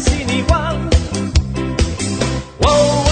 西里湾哇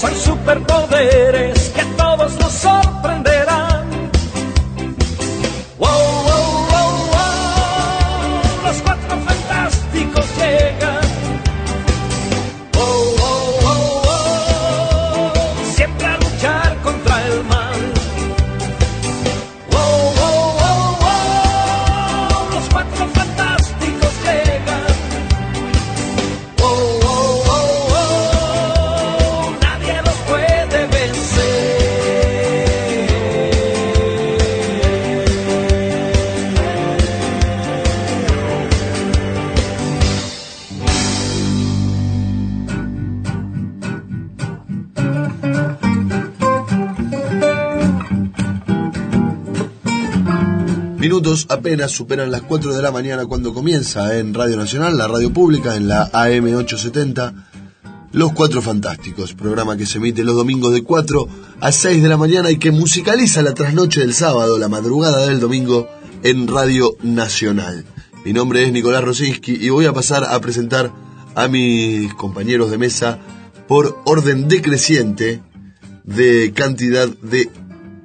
Son superpoderes que todos nos sorprenderán. Apenas superan las 4 de la mañana cuando comienza en Radio Nacional, la radio pública, en la AM870, Los Cuatro Fantásticos, programa que se emite los domingos de 4 a 6 de la mañana y que musicaliza la trasnoche del sábado, la madrugada del domingo, en Radio Nacional. Mi nombre es Nicolás Rosinski y voy a pasar a presentar a mis compañeros de mesa por orden decreciente de cantidad de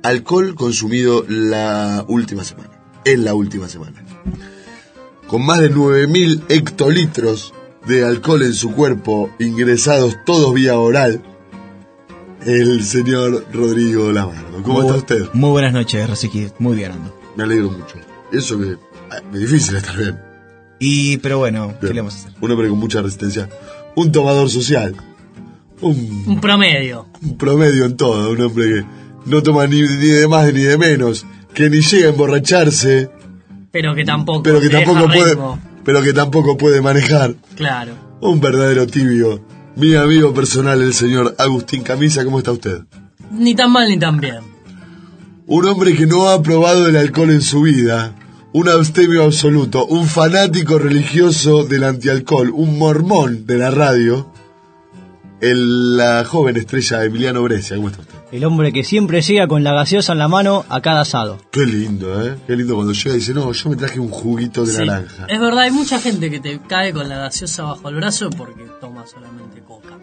alcohol consumido la última semana, en la última semana. Con más de 9.000 hectolitros de alcohol en su cuerpo, ingresados todos vía oral, el señor Rodrigo Lamardo. ¿Cómo Muy está usted? Muy buenas noches, Rosicky. Muy bien ando. Me alegro mucho. Eso que ah, es difícil estar bien. Y, pero bueno, ¿qué le vamos a hacer? Un hombre con mucha resistencia. Un tomador social. Un Un promedio. un promedio en todo, un hombre que no toma ni, ni de más ni de menos, que ni llega a emborracharse, Pero que tampoco. pero que tampoco puede, ritmo. pero que tampoco puede manejar. Claro. Un verdadero tibio. Mi amigo personal, el señor Agustín Camisa, ¿cómo está usted? Ni tan mal ni tan bien. Un hombre que no ha probado el alcohol en su vida, un abstemio absoluto, un fanático religioso del antialcohol, un mormón de la radio, el, la joven estrella Emiliano Brescia, ¿cómo está usted? El hombre que siempre llega con la gaseosa en la mano a cada asado. Qué lindo, ¿eh? Qué lindo cuando llega y dice, no, yo me traje un juguito de Sí. naranja. Es verdad, hay mucha gente que te cae con la gaseosa bajo el brazo porque toma solamente coca.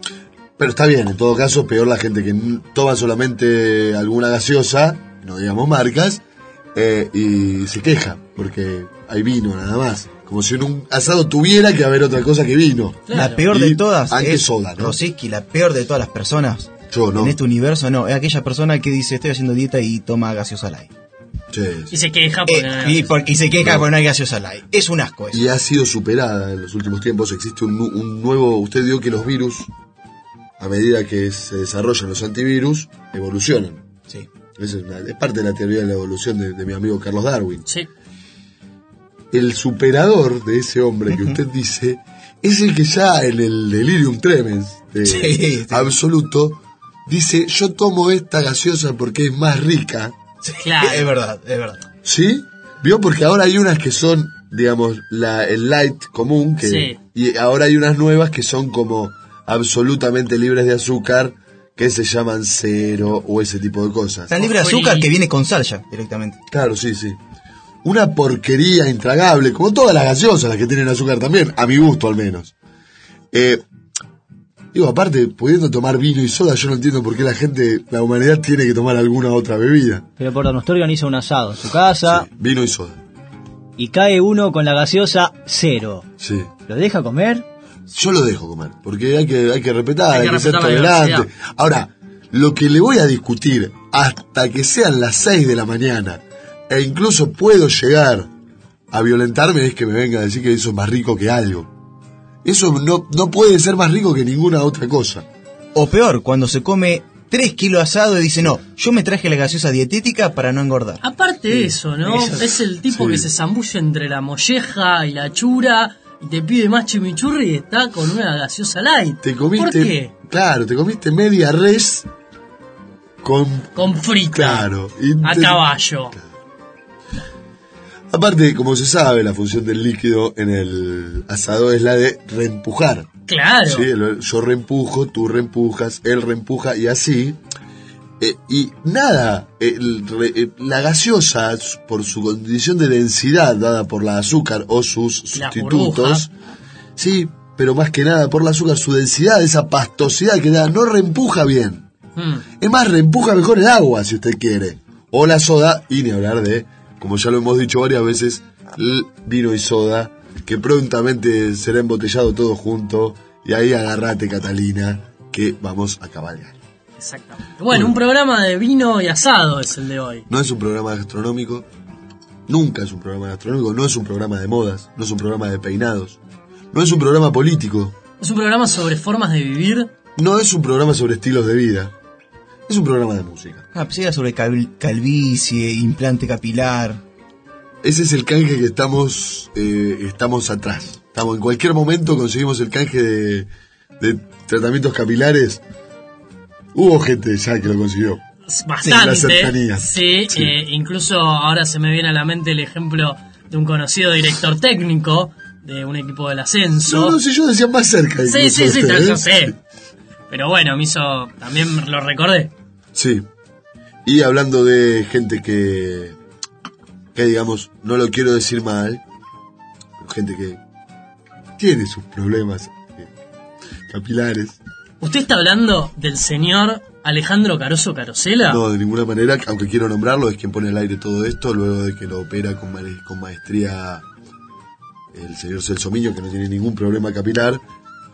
Pero está bien, en todo caso, peor la gente que toma solamente alguna gaseosa, no digamos marcas, eh, y se queja, porque hay vino nada más. Como si en un asado tuviera que haber otra cosa que vino. Claro. La peor Y de todas es soda, ¿no? Rosicky, la peor de todas las personas. Yo no. En este universo no, es aquella persona que dice estoy haciendo dieta y toma gaseosa light. Sí, sí. Y se queja Eh, y, por- y se queja No. porque no hay gaseosa light. Es un asco eso. Y ha sido superada en los últimos tiempos. Existe un, nu- un nuevo. Usted dio que los virus, a medida que se desarrollan los antivirus, evolucionan. Sí. Es, una- es parte de la teoría de la evolución de, de mi amigo Carlos Darwin. Sí. El superador de ese hombre que usted dice es el que ya en el delirium tremens de Sí, sí. absoluto dice: Yo tomo esta gaseosa porque es más rica. Sí, Claro. Es verdad, es verdad. ¿Sí? ¿Vio? Porque ahora hay unas que son, digamos, la, el light común, que, Sí. y ahora hay unas nuevas que son como absolutamente libres de azúcar, que se llaman cero o ese tipo de cosas. Tan libre de azúcar que viene con sal ya, directamente. Claro, sí, sí. Una porquería intragable, como todas las gaseosas, las que tienen azúcar también, a mi gusto al menos. Eh, digo, aparte, pudiendo tomar vino y soda, yo no entiendo por qué la gente, la humanidad tiene que tomar alguna otra bebida. Pero perdón, usted organiza un asado en su casa Sí, vino y soda. y cae uno con la gaseosa cero. Sí. ¿Lo deja comer? Yo lo dejo comer, porque hay que, hay que respetar, hay, Hay que que ser tolerante. Ahora, lo que le voy a discutir hasta que sean las 6 de la mañana, e incluso puedo llegar a violentarme, es que me venga a decir que eso es más rico que algo. Eso no, no puede ser más rico que ninguna otra cosa. O peor, cuando se come 3 kilos asado y dice, no, yo me traje la gaseosa dietética para no engordar. Aparte de eso, ¿no? Eso. Es el tipo Sí. que se zambulle entre la molleja y la chura y te pide más chimichurri y está con una gaseosa light. Te comiste, ¿Por qué? claro, te comiste media res con Con frita. Claro, y A te- caballo. Aparte, como se sabe, la función del líquido en el asado es la de reempujar. Claro. Sí, yo reempujo, tú reempujas, él reempuja y así. Eh, y nada, el eh, la gaseosa, por su condición de densidad dada por la azúcar o sus La sustitutos, sí, pero más que nada por la azúcar, su densidad, esa pastosidad que da, no reempuja bien. Mm. Es más, reempuja mejor el agua, si usted quiere. O la soda, y ni hablar de, como ya lo hemos dicho varias veces, el vino y soda, que prontamente será embotellado todo junto. Y ahí agarrate, Catalina, que vamos a cabalgar. Exactamente. Bueno, un programa de vino y asado es el de hoy. No es un programa gastronómico, nunca es un programa gastronómico, no es un programa de modas, no es un programa de peinados, no es un programa político, Es un programa sobre formas de vivir. no es un programa sobre estilos de vida, es un programa de música. Ah, pues era sobre cal- calvicie, implante capilar. Ese es el canje que estamos, eh, estamos atrás. Estamos, en cualquier momento conseguimos el canje de, de tratamientos capilares. Hubo gente ya que lo consiguió. Bastante. la cercanía. Sí, Sí. eh, incluso ahora se me viene a la mente el ejemplo de un conocido director técnico de un equipo del ascenso. No, no, si yo decía más cerca. sí, sí, sí, yo sé. Pero bueno, me hizo. También lo recordé. Sí. Y hablando de gente que, que digamos, no lo quiero decir mal, gente que tiene sus problemas eh, capilares. ¿Usted está hablando del señor Alejandro Caroso Carosela? No, de ninguna manera, aunque quiero nombrarlo, es quien pone al aire todo esto, luego de que lo opera con, ma- con maestría el señor Celso Miño, que no tiene ningún problema capilar.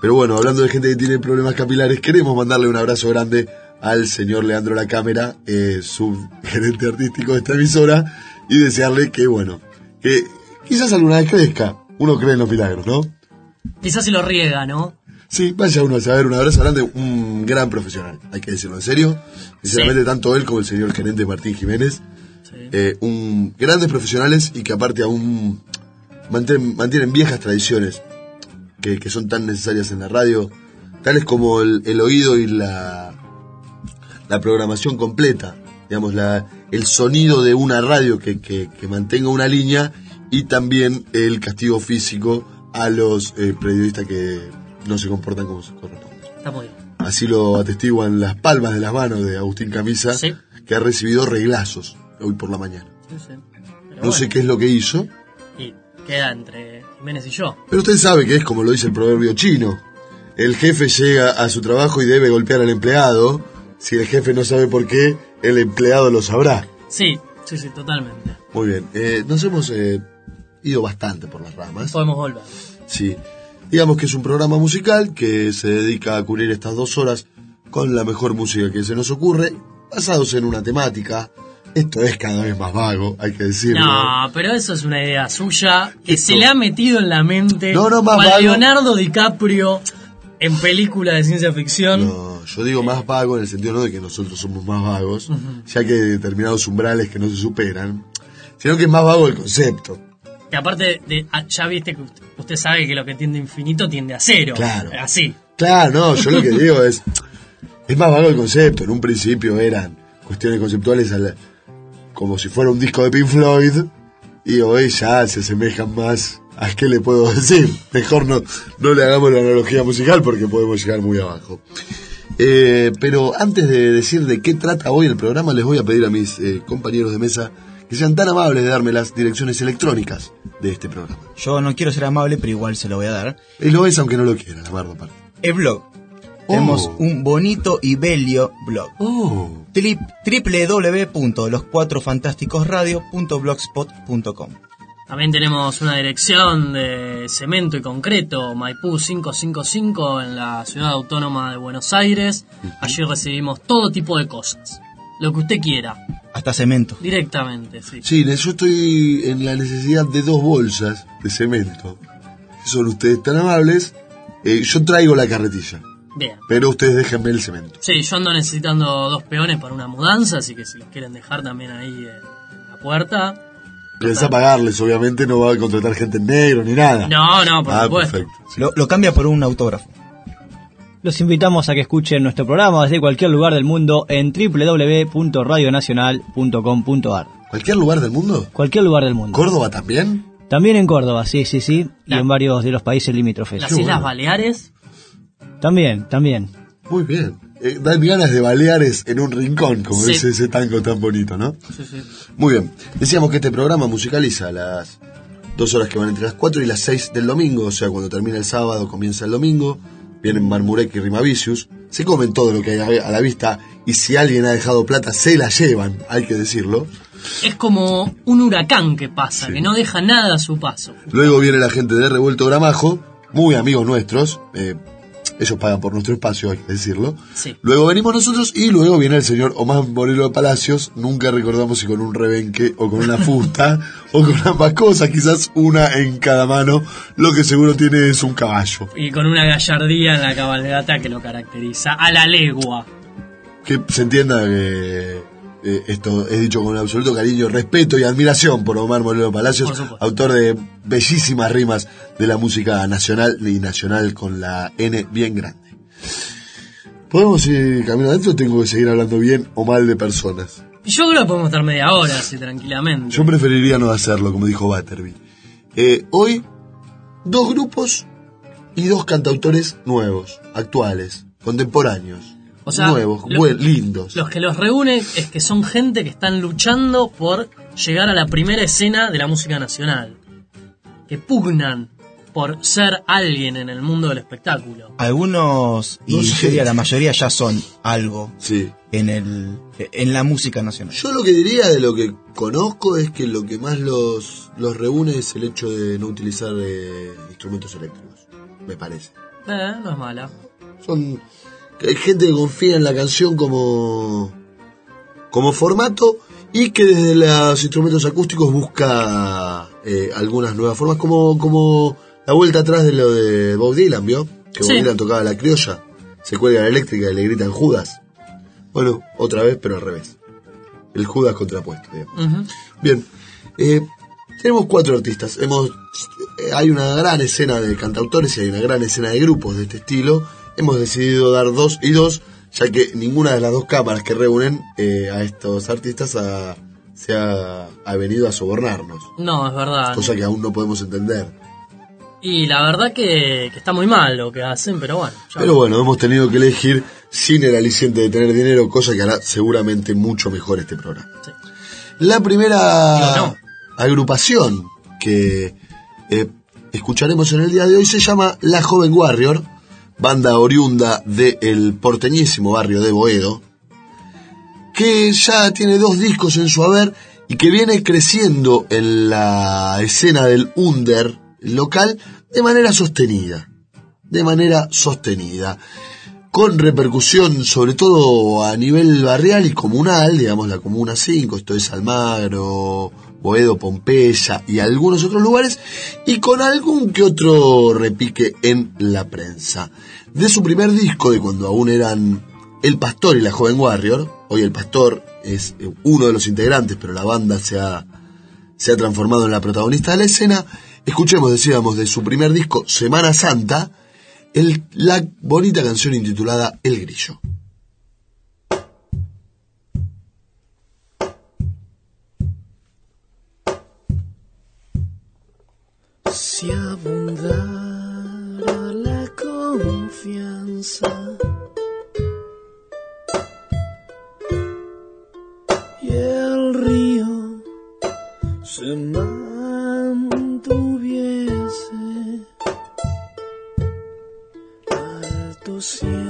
Pero bueno, hablando de gente que tiene problemas capilares, queremos mandarle un abrazo grande al señor Leandro La Cámara, eh, subgerente artístico de esta emisora, y desearle que, bueno, que quizás alguna vez crezca. Uno cree en los milagros, ¿no? Quizás si lo riega, ¿no? Sí, vaya uno a saber, un abrazo grande, un gran profesional, hay que decirlo en serio. Sinceramente, Sí. tanto él como el señor gerente Martín Jiménez, Sí. eh, un, grandes profesionales y que aparte aún mantienen, mantienen viejas tradiciones que, que son tan necesarias en la radio, tales como el, el oído y la, la programación completa, digamos, la, el sonido de una radio que, que- que mantenga una línea y también el castigo físico a los eh, periodistas que no se comportan como se corresponde. Está muy bien. Así lo atestiguan las palmas de las manos de Agustín Camisa, Sí. que ha recibido reglazos hoy por la mañana. Sí, sí. Pero No sé qué es lo que hizo, Y queda entre Jiménez y yo. pero usted sabe que es como lo dice el proverbio chino. El jefe llega a su trabajo y debe golpear al empleado. Si el jefe no sabe por qué, el empleado lo sabrá. Sí, sí, sí, totalmente. Muy bien, eh, nos hemos eh, ido bastante por las ramas. Podemos volver. Sí. Digamos que es un programa musical que se dedica a cubrir estas dos horas con la mejor música que se nos ocurre, basados en una temática. Esto es cada vez más vago, hay que decirlo. No, pero eso es una idea suya que Esto- se le ha metido en la mente No, no, más vago. Leonardo DiCaprio en película de ciencia ficción. No, yo digo más vago en el sentido no de que nosotros somos más vagos, ya que hay determinados umbrales que no se superan, sino que es más vago el concepto. Que aparte, de, ah, ya viste que usted, usted sabe que lo que tiende a infinito tiende a cero. Claro. Así. Claro, no, yo lo que digo es, es más vago el concepto. En un principio eran cuestiones conceptuales como si fuera un disco de Pink Floyd, y hoy ya se asemejan más a qué le puedo decir. Mejor no, no le hagamos la analogía musical porque podemos llegar muy abajo. Eh, pero antes de decir de qué trata hoy el programa, les voy a pedir a mis eh, compañeros de mesa que sean tan amables de darme las direcciones electrónicas de este programa. Yo no quiero ser amable, pero igual se lo voy a dar. Y lo es aunque no lo quiera, la verdad aparte. El blog. Oh. Tenemos un bonito y bello blog. Oh, www.loscuatrofantásticosradio.blogspot.com También tenemos una dirección de cemento y concreto, Maipú 555 en la ciudad autónoma de Buenos Aires. Allí recibimos todo tipo de cosas. Lo que usted quiera, Hasta cemento. directamente, sí. Sí, yo estoy en la necesidad de dos bolsas de cemento. Son ustedes tan amables, eh, yo traigo la carretilla, Bien. pero ustedes déjenme el cemento. Sí, yo ando necesitando dos peones para una mudanza, así que si los quieren dejar también ahí en la puerta. Pensá pagarles, obviamente no va a contratar gente en negro ni nada. No, no, por ah, supuesto. perfecto. Lo, lo cambia por un autógrafo. Los invitamos a que escuchen nuestro programa desde cualquier lugar del mundo en www.radionacional.com.ar. ¿Cualquier lugar del mundo? Cualquier lugar del mundo. ¿Córdoba también? También en Córdoba, sí, sí, sí. Y en varios de los países limítrofes. Las Islas Baleares, También, también. Muy bien. Eh, dan ganas de Baleares en un rincón, como Sí. dice ese tango tan bonito, ¿no? sí, sí. Muy bien. Decíamos que este programa musicaliza las dos horas que van entre las 4 y las 6 del domingo, o sea, cuando termina el sábado comienza el domingo, vienen Marmurek y Rimavicius, se comen todo lo que hay a la vista y si alguien ha dejado plata se la llevan, hay que decirlo. es como un huracán que pasa, que no deja nada a su paso. Luego viene la gente de Revuelto Gramajo, muy amigos nuestros, eh, ellos pagan por nuestro espacio, hay que decirlo. Sí. Luego venimos nosotros y luego viene el señor Omar Moreno de Palacios, nunca recordamos si con un rebenque o con una fusta o con ambas cosas, quizás una en cada mano, lo que seguro tiene es un caballo. Y con una gallardía en la cabalgata que lo caracteriza a la legua. Que se entienda que eh, esto es dicho con absoluto cariño, respeto y admiración por Omar Moreno de Palacios, autor de bellísimas rimas de la música nacional y nacional con la N bien grande. ¿Podemos ir camino adentro o tengo que seguir hablando bien o mal de personas? Yo creo que podemos estar media hora así tranquilamente. Yo preferiría no hacerlo, como dijo Batterby. Eh, hoy, dos grupos y dos cantautores nuevos, actuales, contemporáneos, O sea, nuevos, lo- buen- lindos. Los que los reúne es que son gente que están luchando por llegar a la primera escena de la música nacional. Que pugnan por ser alguien en el mundo del espectáculo. Algunos, y No yo sé. diría la mayoría, ya son algo Sí. en, el, en la música nacional. Yo lo que diría de lo que conozco es que lo que más los, los reúne es el hecho de no utilizar eh, instrumentos eléctricos, me parece. Eh, no es mala. Son que hay gente que confía en la canción como como formato y que desde los instrumentos acústicos busca eh, algunas nuevas formas como como la vuelta atrás de lo de Bob Dylan, ¿vio? Que Bob Sí. Dylan tocaba la criolla, se cuelga la eléctrica y le gritan Judas. Bueno, otra vez, pero al revés. El Judas contrapuesto, digamos. Bien, eh, tenemos cuatro artistas. Hemos, eh, hay una gran escena de cantautores y hay una gran escena de grupos de este estilo. Hemos decidido dar dos y dos, ya que ninguna de las dos cámaras que reúnen eh, a estos artistas ha- se ha, ha venido a sobornarnos, No, es verdad. cosa que aún no podemos entender. Y la verdad que, que está muy mal lo que hacen, pero bueno. ya- Pero bueno, hemos tenido que elegir sin el aliciente de tener dinero, cosa que hará seguramente mucho mejor este programa. Sí. La primera no. agrupación que eh, escucharemos en el día de hoy se llama La Joven Warrior, banda oriunda del porteñísimo barrio de Boedo, que ya tiene dos discos en su haber y que viene creciendo en la escena del under local de manera sostenida, de manera sostenida con repercusión sobre todo a nivel barrial y comunal, digamos la Comuna 5, esto es Almagro, Boedo, Pompeya y algunos otros lugares, y con algún que otro repique en la prensa. De su primer disco, de cuando aún eran El Pastor y la Joven Warrior, hoy El Pastor es eh, uno de los integrantes, pero la banda se ha, se ha transformado en la protagonista de la escena, escuchemos, decíamos, de su primer disco, Semana Santa, el- la bonita canción intitulada El Grillo. Si confianza. Y el río se mantuviese alto siempre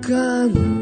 propio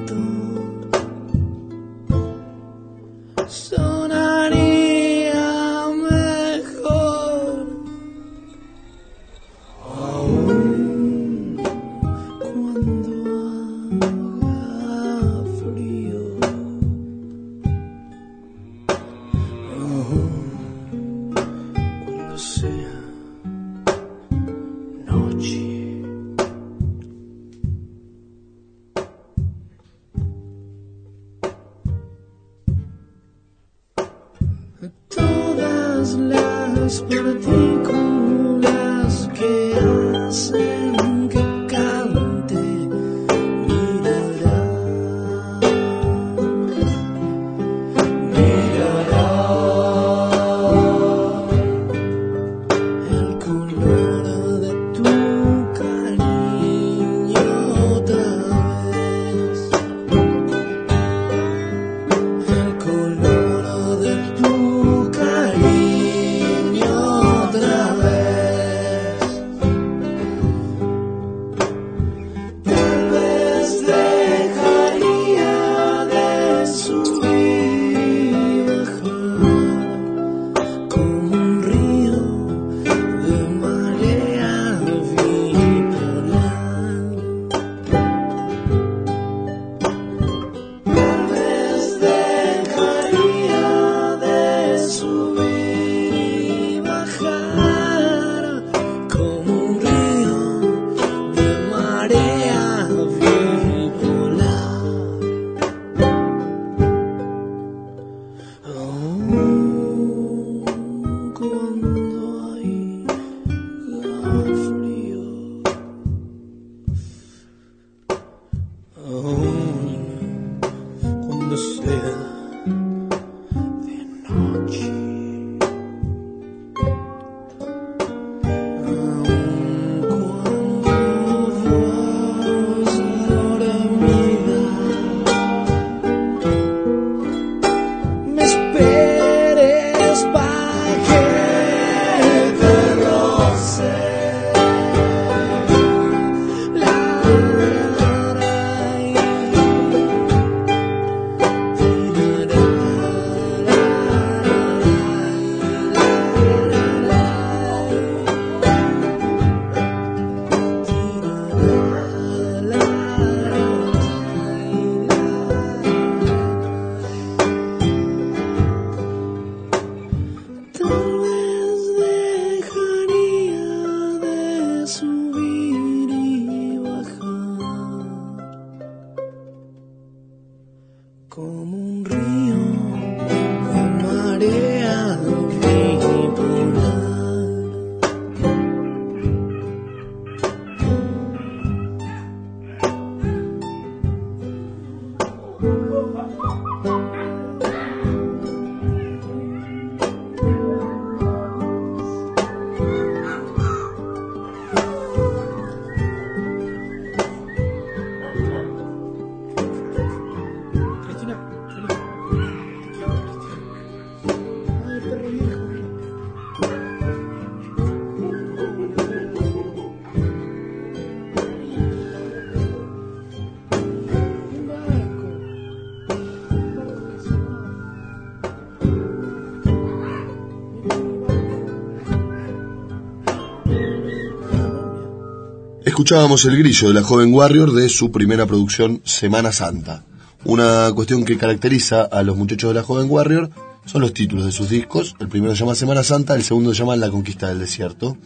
Escuchábamos el grillo de la joven Warrior de su primera producción Semana Santa. Una cuestión que caracteriza a los muchachos de la joven Warrior son los títulos de sus discos. El primero se llama Semana Santa, el segundo se llama La Conquista del Desierto.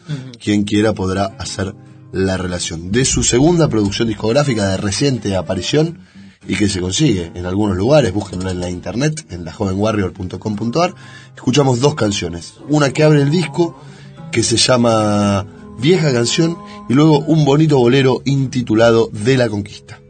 Quien quiera podrá hacer la relación. De su segunda producción discográfica de reciente aparición y que se consigue en algunos lugares, búsquenla en la internet, en lajovenwarrior.com.ar, escuchamos dos canciones. Una que abre el disco, que se llama Vieja Canción, y luego un bonito bolero intitulado De la Conquista.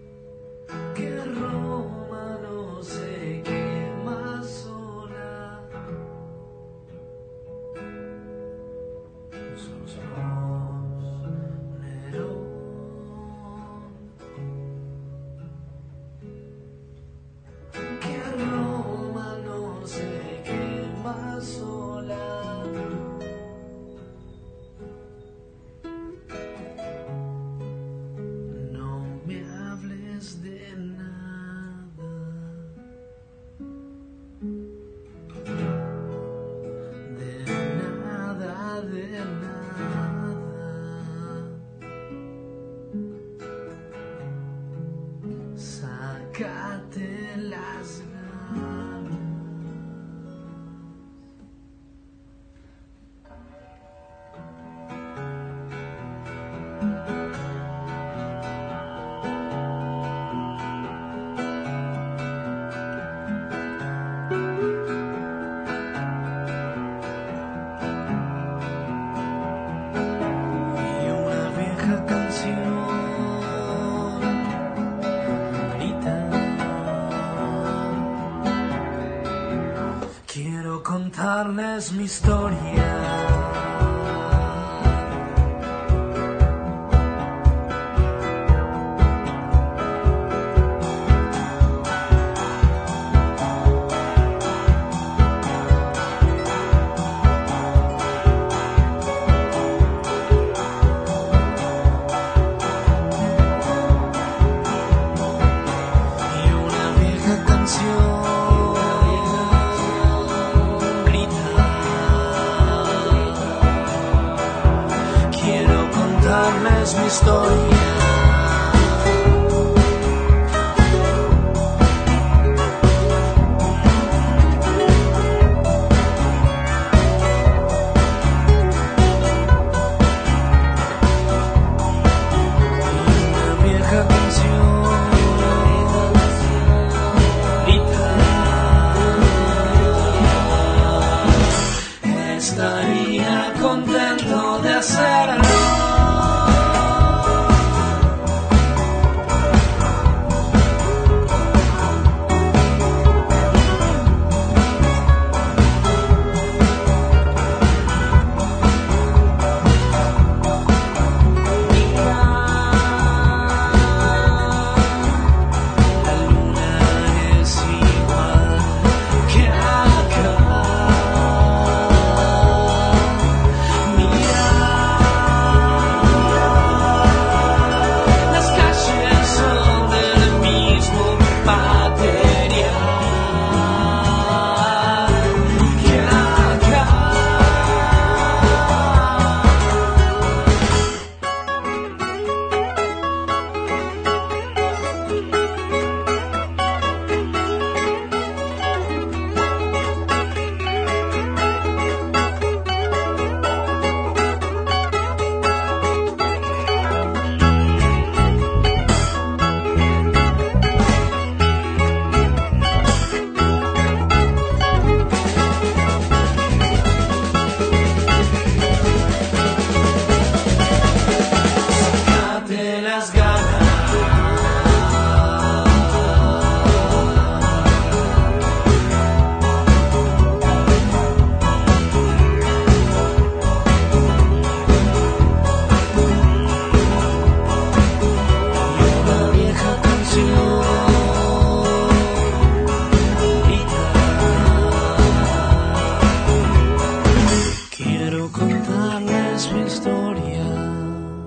storie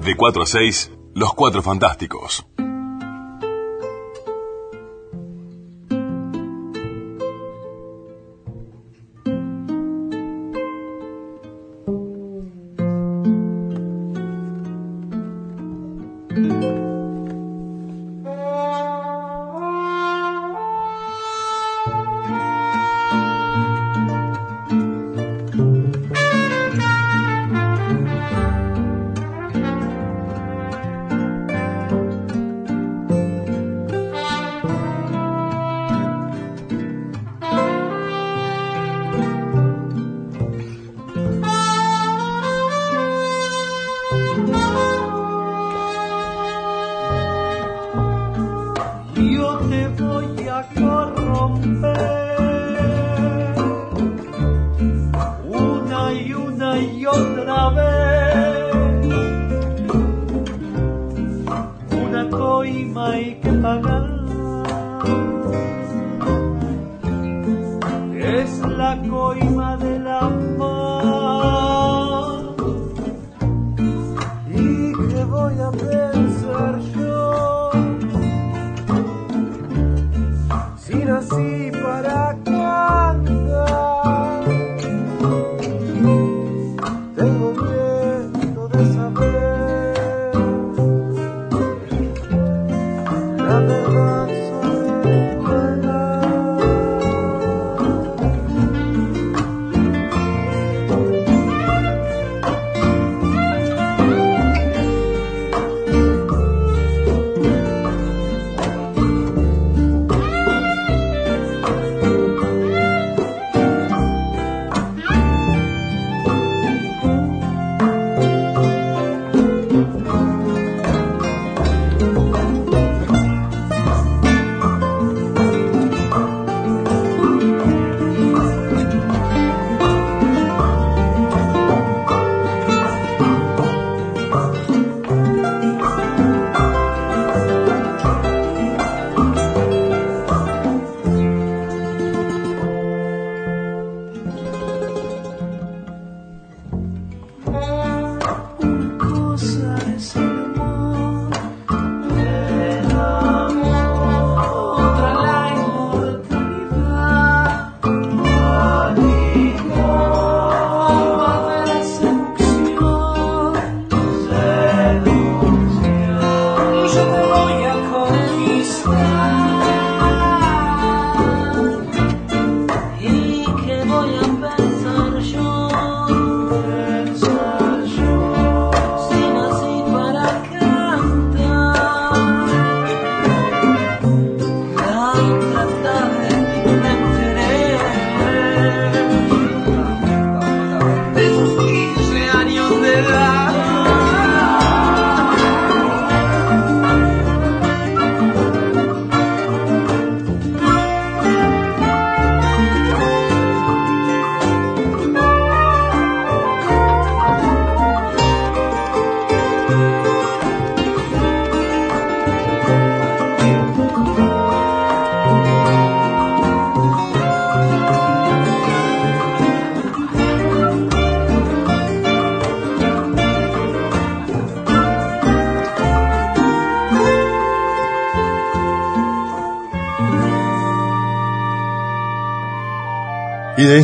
De 4 a 6, Los Cuatro Fantásticos.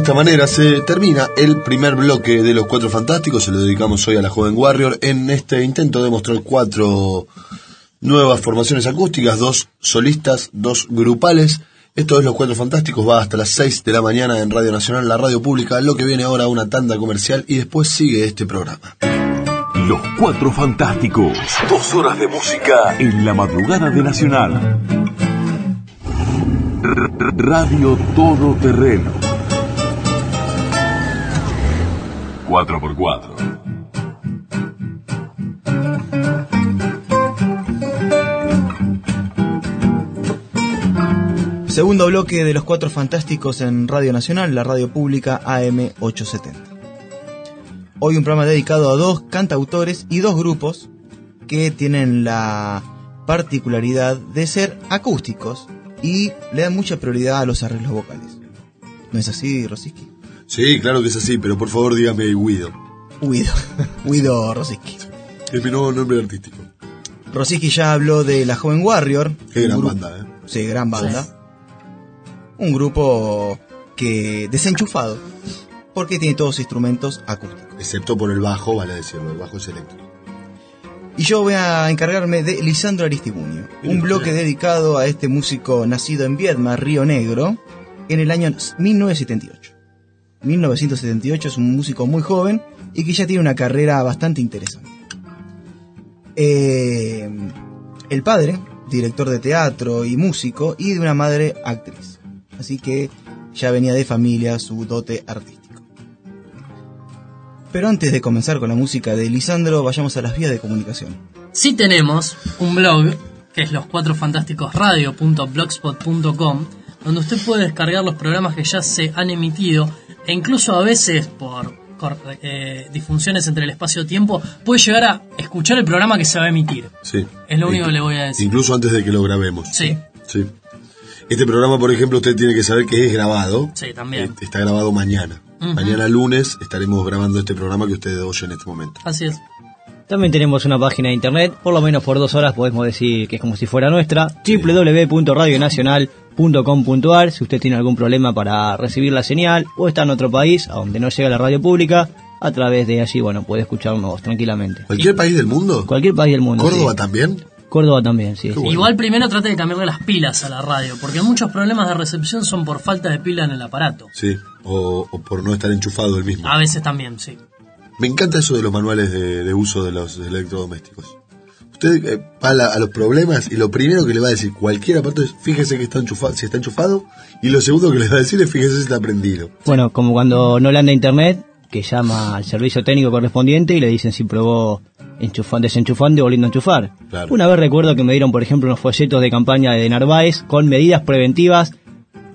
Esta manera se termina el primer bloque de los Cuatro Fantásticos. Se lo dedicamos hoy a la joven Warrior en este intento de mostrar cuatro nuevas formaciones acústicas, dos solistas, dos grupales. Esto es Los Cuatro Fantásticos, va hasta las 6 de la mañana en Radio Nacional, la radio pública. Lo que viene ahora una tanda comercial y después sigue este programa. Los Cuatro Fantásticos. Dos horas de música en la madrugada de Nacional. Radio Todo 4x4. Segundo bloque de los Cuatro Fantásticos en Radio Nacional, la radio pública AM870. Hoy un programa dedicado a dos cantautores y dos grupos que tienen la particularidad de ser acústicos y le dan mucha prioridad a los arreglos vocales. ¿No es así, Rosiski? Sí, claro que es así, pero por favor dígame Guido. Guido. Guido Rosiski. Es mi nuevo nombre artístico. Rosiski ya habló de La Joven Warrior. Qué un gran grupo- banda, ¿eh? Sí, gran banda. Un grupo que desenchufado porque tiene todos instrumentos acústicos. Excepto por el bajo, vale decirlo, el bajo es eléctrico. Y yo voy a encargarme de Lisandro Aristimunio, un bloque dedicado a este músico nacido en Viedma, Río Negro, en el año 1978. 1978 es un músico muy joven y que ya tiene una carrera bastante interesante. Eh, el padre, director de teatro y músico, y de una madre actriz. Así que ya venía de familia su dote artístico. Pero antes de comenzar con la música de Lisandro, vayamos a las vías de comunicación. Sí tenemos un blog que es los cuatro donde usted puede descargar los programas que ya se han emitido e incluso a veces por cor- eh, disfunciones entre el espacio-tiempo puede llegar a escuchar el programa que se va a emitir. Sí. Es lo único que le voy a decir. Incluso antes de que lo grabemos. Sí, Sí. Este programa, por ejemplo, usted tiene que saber que es grabado. sí, también. Eh, Está grabado mañana. Mañana lunes estaremos grabando este programa que usted oye en este momento. Así es. También tenemos una página de internet, por lo menos por dos horas podemos decir que es como si fuera nuestra, www.radionacional.com.ar. Si usted tiene algún problema para recibir la señal o está en otro país a donde no llega la radio pública, a través de allí, bueno, puede escucharnos tranquilamente. ¿Cualquier país del mundo? Cualquier país del mundo. ¿Córdoba sí. también? Córdoba también, sí. Qué sí. bueno. Igual primero trate de cambiarle las pilas a la radio, porque muchos problemas de recepción son por falta de pila en el aparato. Sí. O, o por no estar enchufado el mismo. A veces también, sí. Me encanta eso de los manuales de, de uso de los electrodomésticos. Usted eh, va a, la- a los problemas y lo primero que le va a decir cualquier aparato es fíjese que está enchufado, si está enchufado y lo segundo que le va a decir es fíjese si está prendido. Bueno, como cuando no le anda internet, que llama al servicio técnico correspondiente y le dicen si probó enchufando, desenchufando o volviendo a enchufar. Claro. Una vez recuerdo que me dieron, por ejemplo, unos folletos de campaña de Narváez con medidas preventivas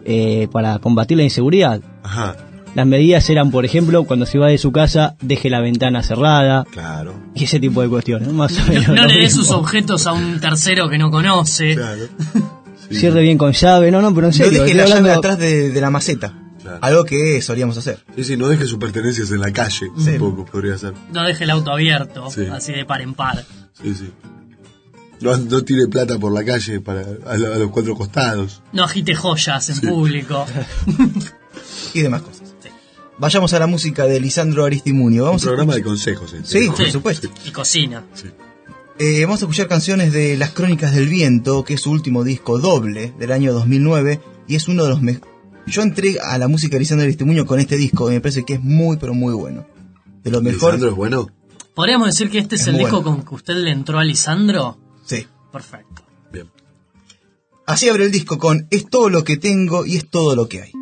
eh, para combatir la inseguridad. Ajá, Las medidas eran, por ejemplo, cuando se va de su casa, deje la ventana cerrada claro, y ese tipo de cuestiones. ¿no? Más o menos No le dé sus objetos a un tercero que no conoce. claro. Sí. Cierre bien con llave, no, no, pero en No serio. deje estoy la llave atrás de, de la maceta. Claro. Algo que solíamos hacer. Sí, sí, no deje sus pertenencias en la calle, un poco podría ser. No deje el auto abierto, Sí. así de par en par. Sí, sí. No, no tire plata por la calle para, a, a los cuatro costados. No agite joyas en público. Y demás cosas. Vayamos a la música de Lisandro Aristimunio. Un Vamos a programa de consejos. ¿eh? Sí, por Sí. supuesto. Y cocina. Sí. Eh, vamos a escuchar canciones de Las Crónicas del Viento, que es su último disco doble del año 2009 y es uno de los mejores. Yo entré a la música de Lisandro Aristimuño con este disco y me parece que es muy, pero muy bueno. De lo mejor. Lisandro es bueno. ¿Podríamos decir que este es, Es el disco bueno. con que usted le entró a Lisandro? Sí. Perfecto. Bien. Así abre el disco con Es todo lo que tengo y es todo lo que hay.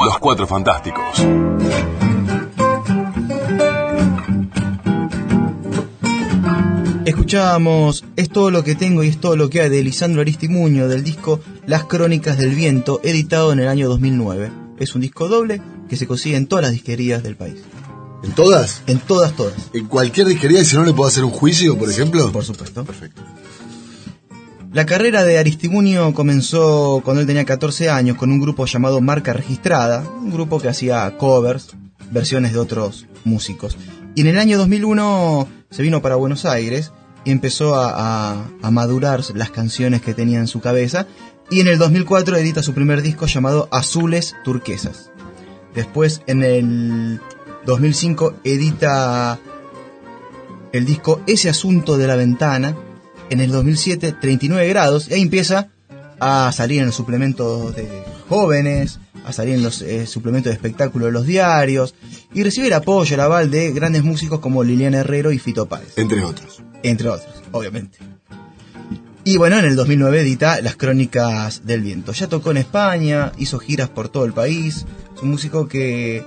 Los cuatro, fantásticos. escuchamos Es todo lo que tengo y es todo lo que hay de Lisandro Aristimuño del disco Las Crónicas del Viento, editado en el año 2009. Es un disco doble que se consigue en todas las disquerías del país. ¿En todas? En todas, todas. ¿En cualquier disquería y si no le puedo hacer un juicio, por ejemplo? Por supuesto. La carrera de Aristimuño comenzó cuando él tenía 14 años con un grupo llamado Marca Registrada, un grupo que hacía covers, versiones de otros músicos. Y en el año 2001 se vino para Buenos Aires y empezó a madurar las canciones que tenía en su cabeza. Y en el 2004 edita su primer disco llamado Azules Turquesas. Después en el 2005 edita el disco Ese Asunto de la Ventana. En el 2007 39 grados. Y ahí empieza a salir en los suplementos de jóvenes, a salir en los eh, suplementos de espectáculos de los diarios. Y recibe el apoyo, el aval de grandes músicos como Liliana Herrero y Fito Páez Entre otros. entre otros, obviamente. Y bueno, en el 2009 edita Las Crónicas del Viento. Ya tocó en España, hizo giras por todo el país. Es un músico que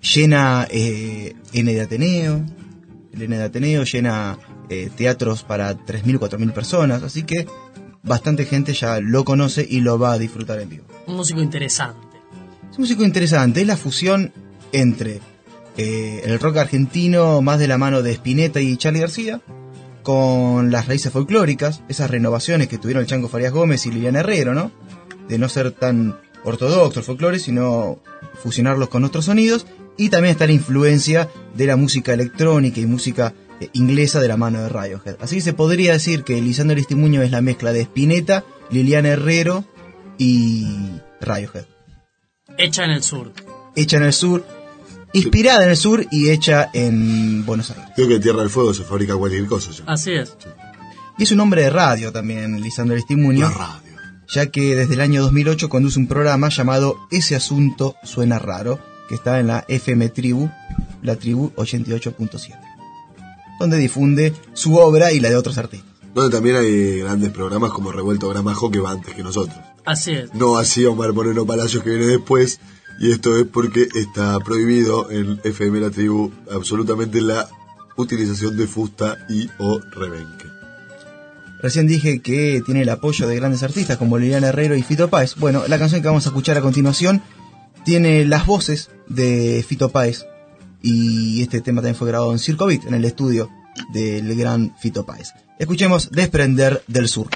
llena eh, N de Ateneo. El N de Ateneo llena eh, teatros para 3.000, 4.000 personas. Así que bastante gente ya lo conoce y lo va a disfrutar en vivo. Un músico interesante. Es un músico interesante, es la fusión entre eh, el rock argentino más de la mano de Spinetta y Charlie García, con las raíces folclóricas, esas renovaciones que tuvieron el Chango Farías Gómez y Liliana Herrero, ¿no? De no ser tan ortodoxo el folclore, sino fusionarlos con otros sonidos, y también está la influencia de la música electrónica y música inglesa de la mano de Radiohead. Así que se podría decir que Lisandro Aristimuño es la mezcla de Spinetta, Liliana Herrero y Radiohead Hecha en el sur. hecha en el sur, inspirada en el sur y hecha en Buenos Aires. Creo que en Tierra del Fuego se fabrica cualquier cosa ya. Así es. Y es un hombre de radio también, Lisandro Aristimuño, La radio. ya que desde el año 2008 conduce un programa llamado Ese Asunto Suena Raro, que está en la FM Tribu, la Tribu 88.7, donde difunde su obra y la de otros artistas. Donde también hay grandes programas como Revuelto Gramajo que va antes que nosotros. Así es. No así Omar Moreno Palacios que viene después. Y esto es porque está prohibido en FM La Tribu absolutamente la utilización de fusta y o rebenque. Recién dije que tiene el apoyo de grandes artistas como Liliana Herrero y Fito Páez. Bueno, la canción que vamos a escuchar a continuación tiene las voces de Fito Páez. Y este tema también fue grabado en Circo en el estudio del gran Fito Páez. Escuchemos Desprender del Sur.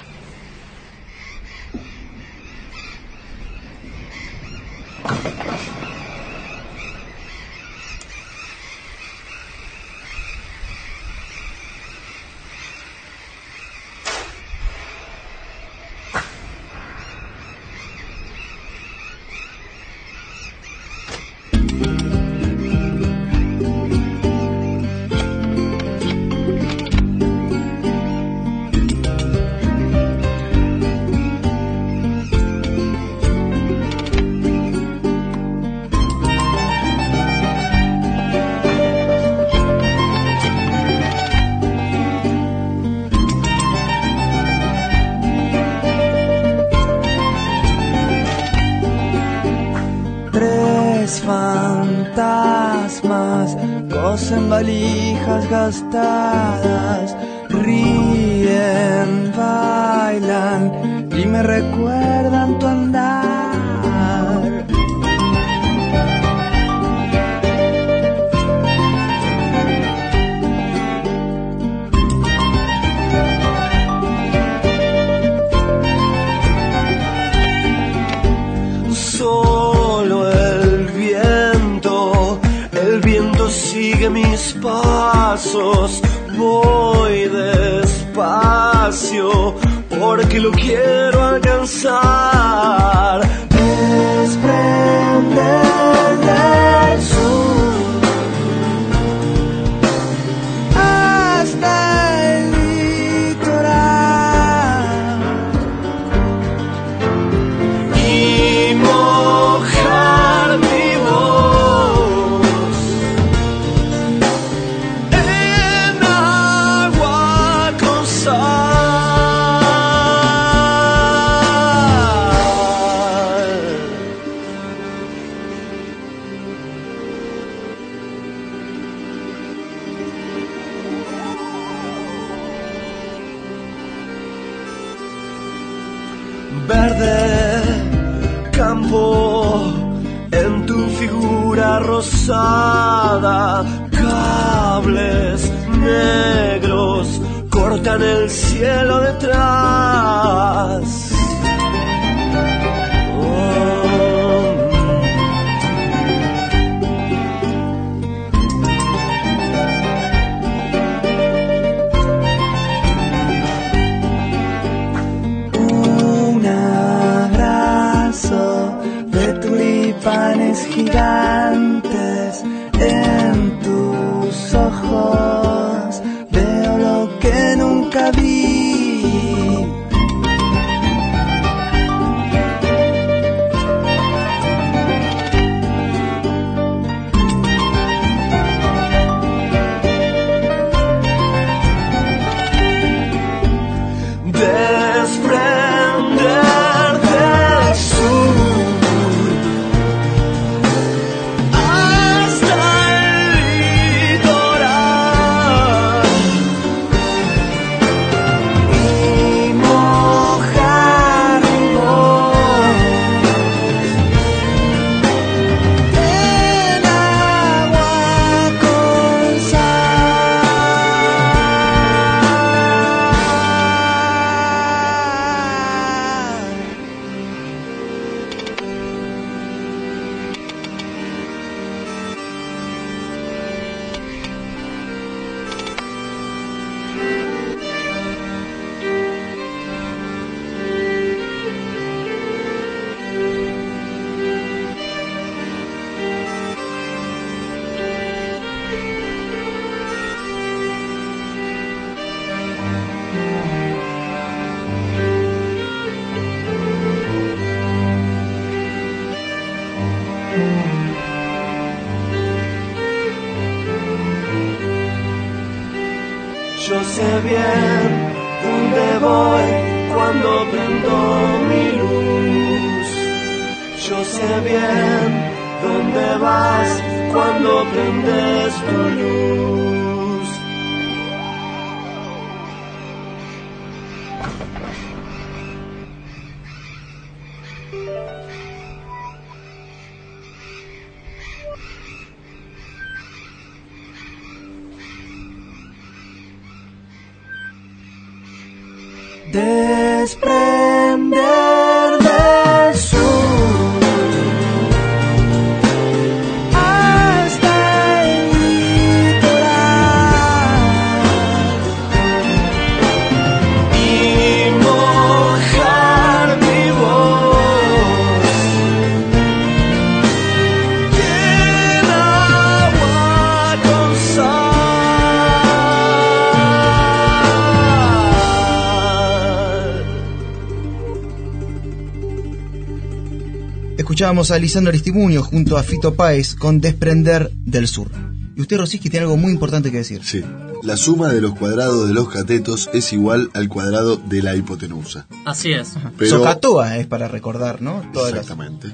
Escuchábamos a Lisandro Aristimuño junto a Fito Páez con Desprender del Sur. Y usted, Rosiski, tiene algo muy importante que decir. Sí. La suma de los cuadrados de los catetos es igual al cuadrado de la hipotenusa. Así es. Pero- Socatoa es para recordar, ¿no? Todas Exactamente.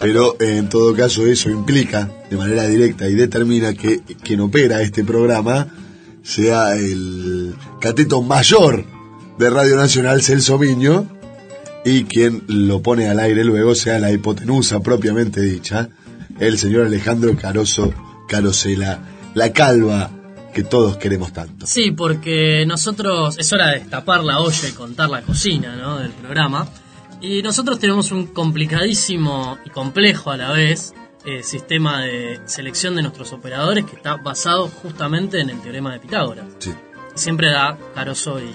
Pero eh, en todo caso eso implica de manera directa y determina que quien opera este programa sea el cateto mayor de Radio Nacional, Celso Miño, y quien lo pone al aire luego sea la hipotenusa propiamente dicha, el señor Alejandro Caroso Carosela, la calva que todos queremos tanto. Sí, porque nosotros es hora de destapar la olla y contar la cocina ¿no? del programa. Y nosotros tenemos un complicadísimo y complejo a la vez eh, sistema de selección de nuestros operadores que está basado justamente en el teorema de Pitágoras. Sí. Siempre da Caroso y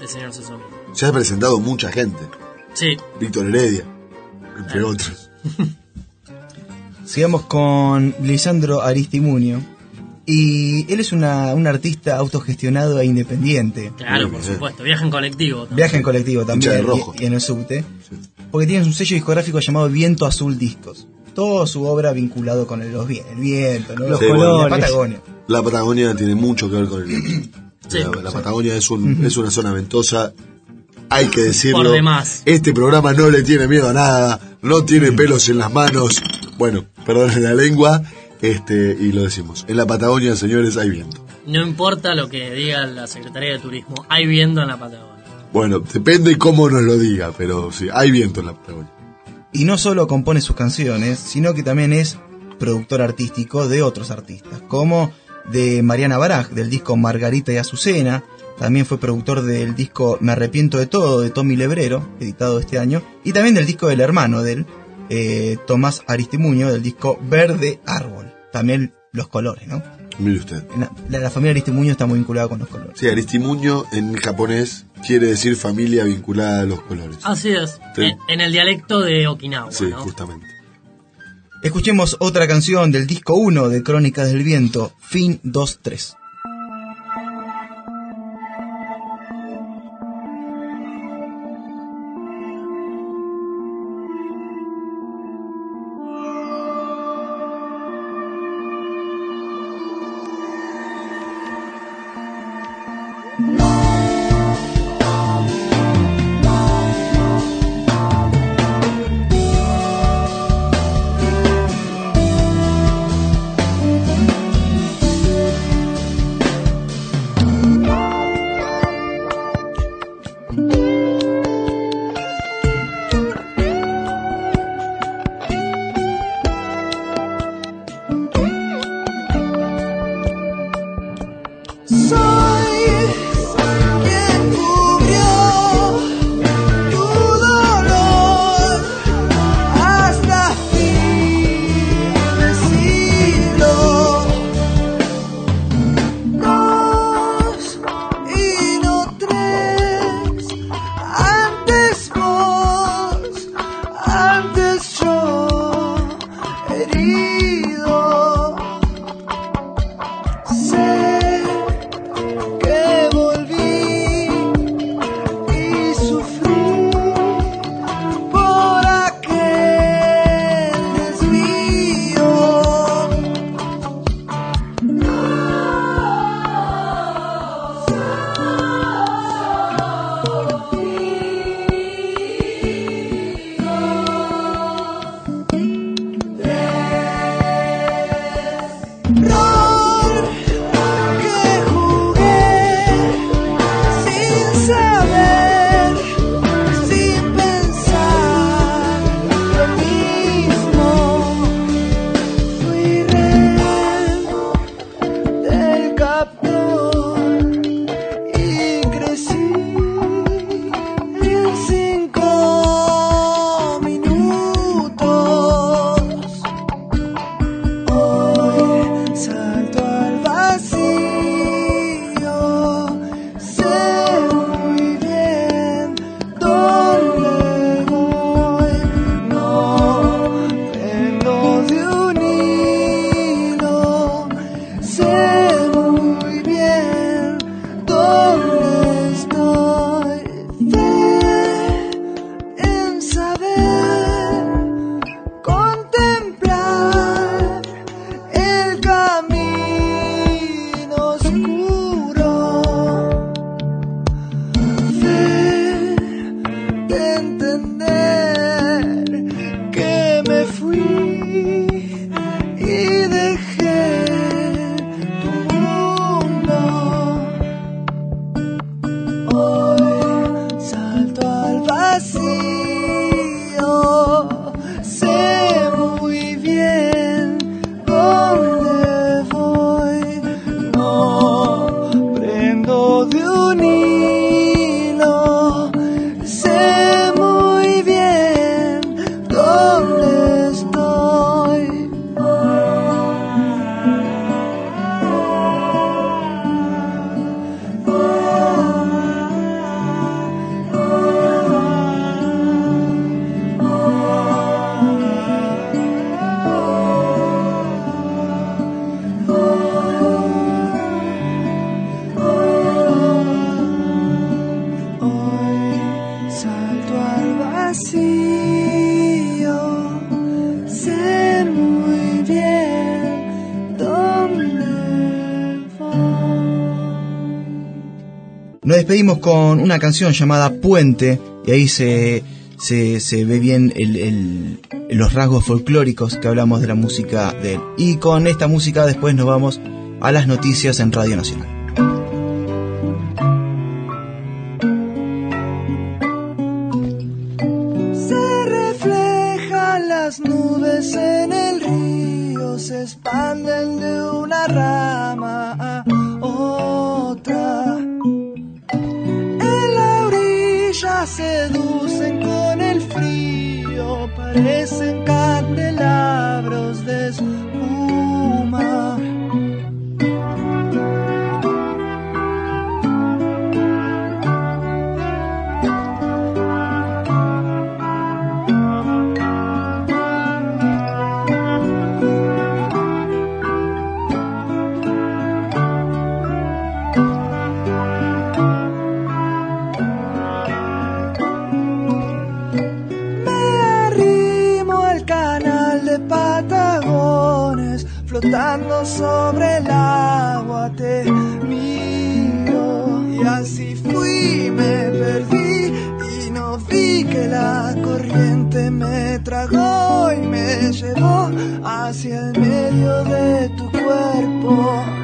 el señor Cesomino. Se ha presentado mucha gente, Sí, Víctor Heredia, entre otros. Sigamos con Lisandro Aristimuño. Y él es una, un artista autogestionado e independiente. claro, por supuesto. Viaja en colectivo. también. Viaja en colectivo también de rojo. y, y en el subte. Porque tiene un sello discográfico llamado Viento Azul Discos. Toda su obra vinculado con el, los vi- el viento, ¿no? los Sí, colores, bueno. la Patagonia. La Patagonia tiene mucho que ver con el viento. Sí. la, la Patagonia es, un, es una zona ventosa, hay que decirlo. Por demás. Este programa no le tiene miedo a nada, no tiene pelos en las manos. Bueno, perdón la lengua, este y lo decimos. En la Patagonia, señores, hay viento. No importa lo que diga la Secretaría de Turismo, hay viento en la Patagonia. Bueno, depende cómo nos lo diga, pero sí, hay viento en la Patagonia. Y no solo compone sus canciones, sino que también es productor artístico de otros artistas, como de Mariana Baraj, del disco Margarita y Azucena, también fue productor del disco Me arrepiento de todo de Tommy Lebrero, editado este año, y también del disco del hermano de él, eh, Tomás Aristimuño, del disco Verde Árbol. También los colores, ¿no? Mire usted. La, la familia Aristimuño está muy vinculada con los colores. Sí, Aristimuño en japonés quiere decir familia vinculada a los colores. Así es. Sí. En, en el dialecto de Okinawa, Sí, ¿no? justamente. Escuchemos otra canción del disco 1 de Crónicas del Viento, Fin 2-3. Soy despedimos con una canción llamada Puente, y ahí se, se, se ve bien el- los rasgos folclóricos que hablamos de la música de él. Y con esta música después nos vamos a las noticias en Radio Nacional. Hacia el medio de tu cuerpo.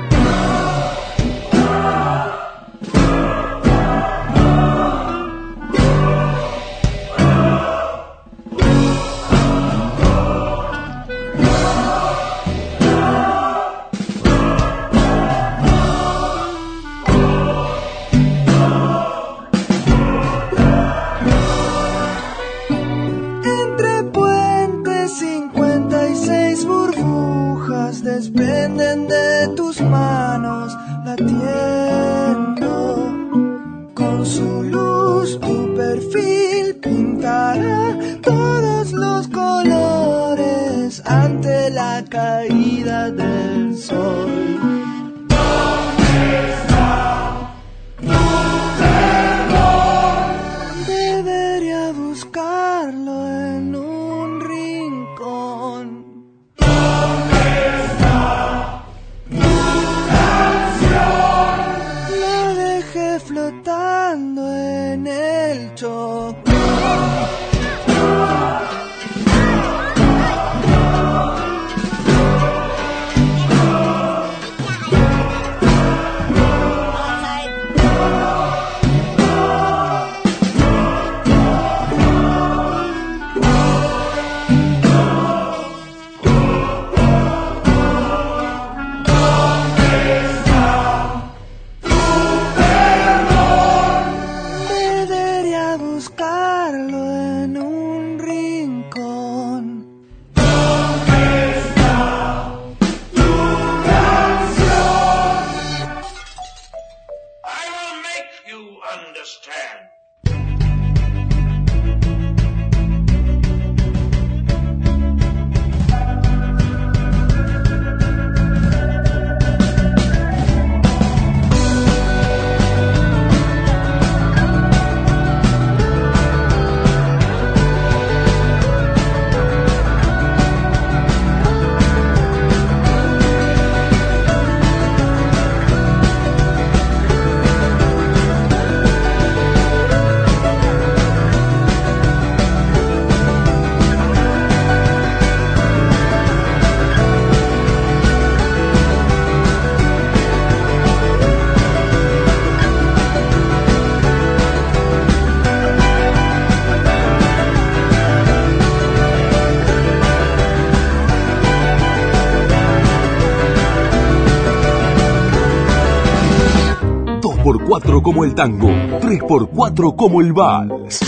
Como el tango, tres por cuatro como el vals,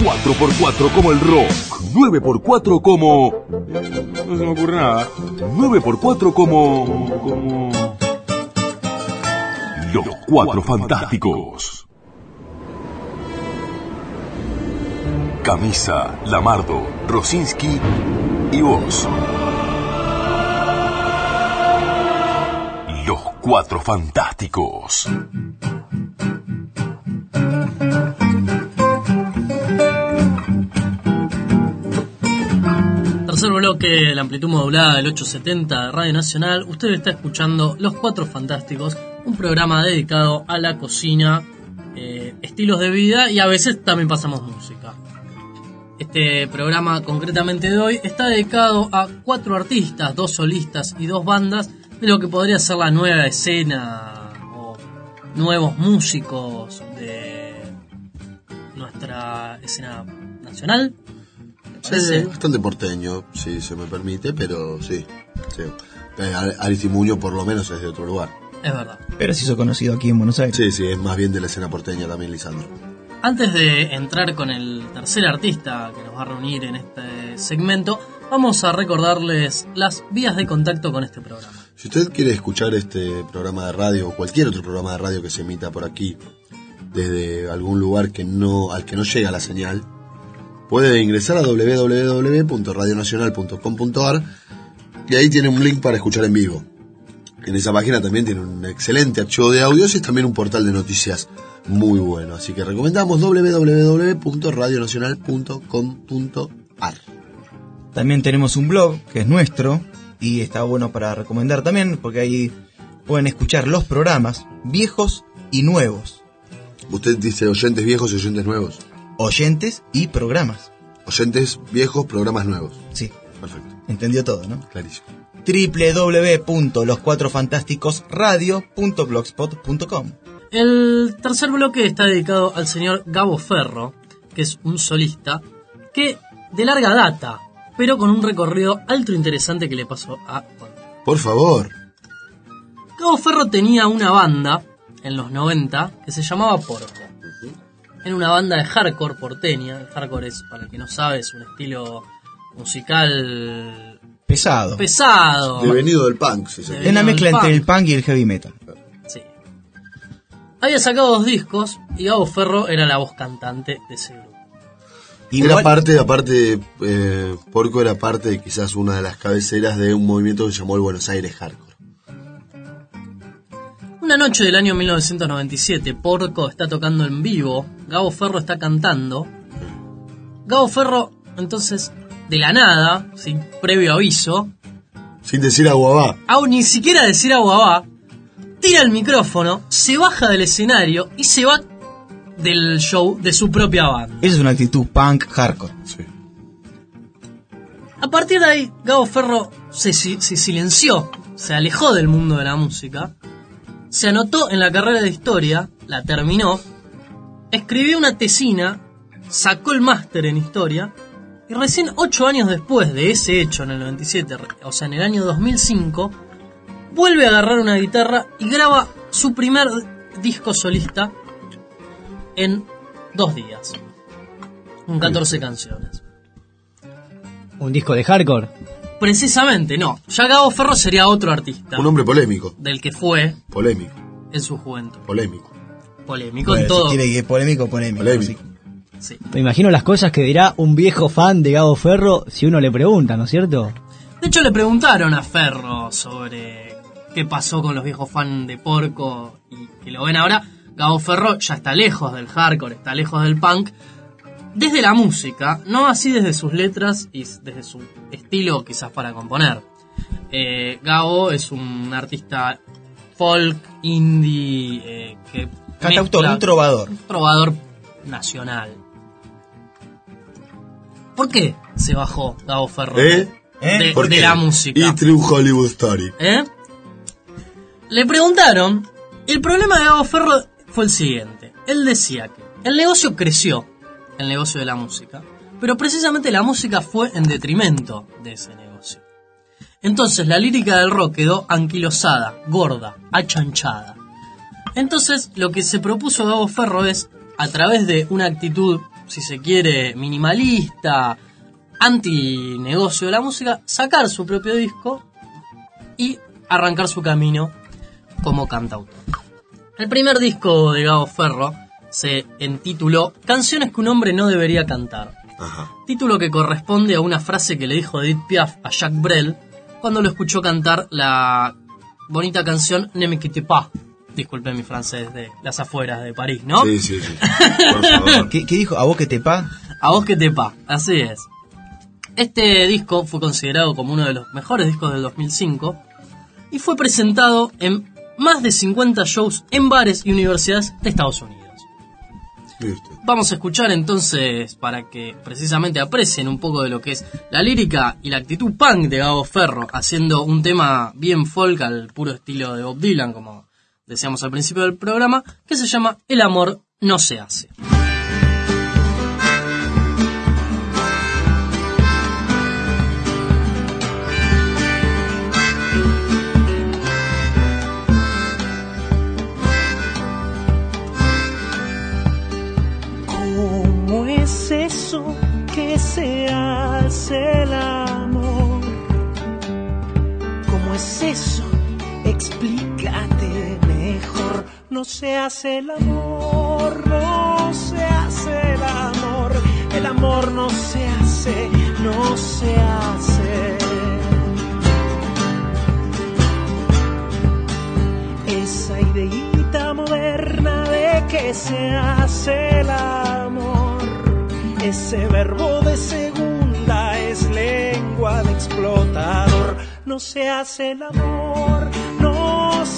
cuatro por cuatro como el rock, nueve por cuatro como... No se me ocurre nada. Nueve por cuatro como... como... Los Cuatro Fantásticos. Camisa, Lamardo, Rosinski y vos. Los Cuatro Fantásticos. Tercer bloque de la amplitud modulada del 870 de Radio Nacional. Usted está escuchando Los Cuatro Fantásticos, un programa dedicado a la cocina, eh, estilos de vida y a veces también pasamos música. Este programa concretamente de hoy está dedicado a cuatro artistas, dos solistas y dos bandas de lo que podría ser la nueva escena o nuevos músicos de nuestra escena nacional. Sí, bastante porteño, si se me permite, pero sí. sí. Eh, Ar- Aristimuño por lo menos es de otro lugar. Es verdad. Pero se hizo conocido aquí en Buenos Aires. Sí, sí, es más bien de la escena porteña también, Lisandro. Antes de entrar con el tercer artista que nos va a reunir en este segmento, vamos a recordarles las vías de contacto con este programa. Si usted quiere escuchar este programa de radio o cualquier otro programa de radio que se emita por aquí desde algún lugar que no al que no llega la señal, puede ingresar a www.radionacional.com.ar y ahí tiene un link para escuchar en vivo. En esa página también tiene un excelente archivo de audios y es también un portal de noticias muy bueno. Así que recomendamos www.radionacional.com.ar. También tenemos un blog que es nuestro y está bueno para recomendar también porque ahí pueden escuchar los programas viejos y nuevos, Usted dice oyentes viejos y oyentes nuevos. Oyentes y programas. Oyentes viejos, programas nuevos. Sí, Perfecto, entendió todo, ¿no? clarísimo. www.loscuatrofantásticosradio.blogspot.com El tercer bloque está dedicado al señor Gabo Ferro, que es un solista que de larga data, pero con un recorrido alto interesante que le pasó a. Por favor. Gabo Ferro tenía una banda en los 90 que se llamaba Porco. Era una banda de hardcore porteña. El hardcore es, para el que no sabe, es un estilo musical Pesado. pesado. Devenido del punk, si se. Es una Venido mezcla entre el punk y el heavy metal. Sí. Había sacado dos discos y Gabo Ferro era la voz cantante de ese grupo. Era Igual- parte, aparte, eh, Porco era parte de quizás una de las cabeceras de un movimiento que se llamó el Buenos Aires Hardcore. Una noche del año 1997, Porco está tocando en vivo, Gabo Ferro está cantando. Gabo Ferro, entonces, de la nada, sin previo aviso, Sin decir aguabá. aún ni siquiera decir a Guabá, tira el micrófono, se baja del escenario y se va del show de su propia banda. Esa es una actitud punk hardcore. Sí. A partir de ahí, Gabo Ferro se silenció, se alejó del mundo de la música, se anotó en la carrera de historia, la terminó, escribió una tesina, sacó el máster en historia, y recién ocho años después de ese hecho, en el 97, o sea, en el año 2005, vuelve a agarrar una guitarra y graba su primer disco solista en dos días, con 14 canciones. Un disco de hardcore. Precisamente, no. Ya Gabo Ferro sería otro artista. Un hombre polémico. Del que fue Polémico. en su juventud. Polémico. Polémico Bueno, en todo. Si quiere que polémico, polémico. Polémico. Sí. Me imagino las cosas que dirá un viejo fan de Gabo Ferro si uno le pregunta, ¿no es cierto? De hecho, le preguntaron a Ferro sobre qué pasó con los viejos fans de Porco y que lo ven ahora. Gabo Ferro ya está lejos del hardcore, está lejos del punk. Desde la música, no así desde sus letras y desde su estilo quizás para componer. Eh, Gabo es un artista folk, indie, eh, que... Cantautor, un trovador. un trovador nacional. ¿Por qué se bajó Gabo Ferro ¿Eh? ¿Eh? de, ¿Por de qué? la música? Y True Hollywood Story. ¿Eh? Le preguntaron, el problema de Gabo Ferro fue el siguiente. Él decía que el negocio creció, el negocio de la música, pero precisamente la música fue en detrimento de ese negocio. Entonces la lírica del rock quedó anquilosada, gorda, achanchada. Entonces lo que se propuso Gabo Ferro es, a través de una actitud, si se quiere, minimalista, anti-negocio de la música, sacar su propio disco y arrancar su camino como cantautor. El primer disco de Gabo Ferro se intituló Canciones que un hombre no debería cantar. Ajá. Título que corresponde a una frase que le dijo Edith Piaf a Jacques Brel cuando lo escuchó cantar la bonita canción Ne me quitte pas. Disculpe mi francés de las afueras de París, ¿no? Sí, sí, sí. Por favor. ¿Qué, qué dijo? ¿A vos que te pa? A vos que te pa, así es. Este disco fue considerado como uno de los mejores discos del 2005 y fue presentado en más de 50 shows en bares y universidades de Estados Unidos. Vamos a escuchar entonces para que precisamente aprecien un poco de lo que es la lírica y la actitud punk de Gabo Ferro, haciendo un tema bien folk al puro estilo de Bob Dylan, como decíamos al principio del programa, que se llama El amor no se hace. Explícate mejor. No se hace el amor, no se hace el amor. El amor no se hace, no se hace. Esa ideita moderna de que se hace el amor. Ese verbo de segunda es lengua de explotador. No se hace el amor,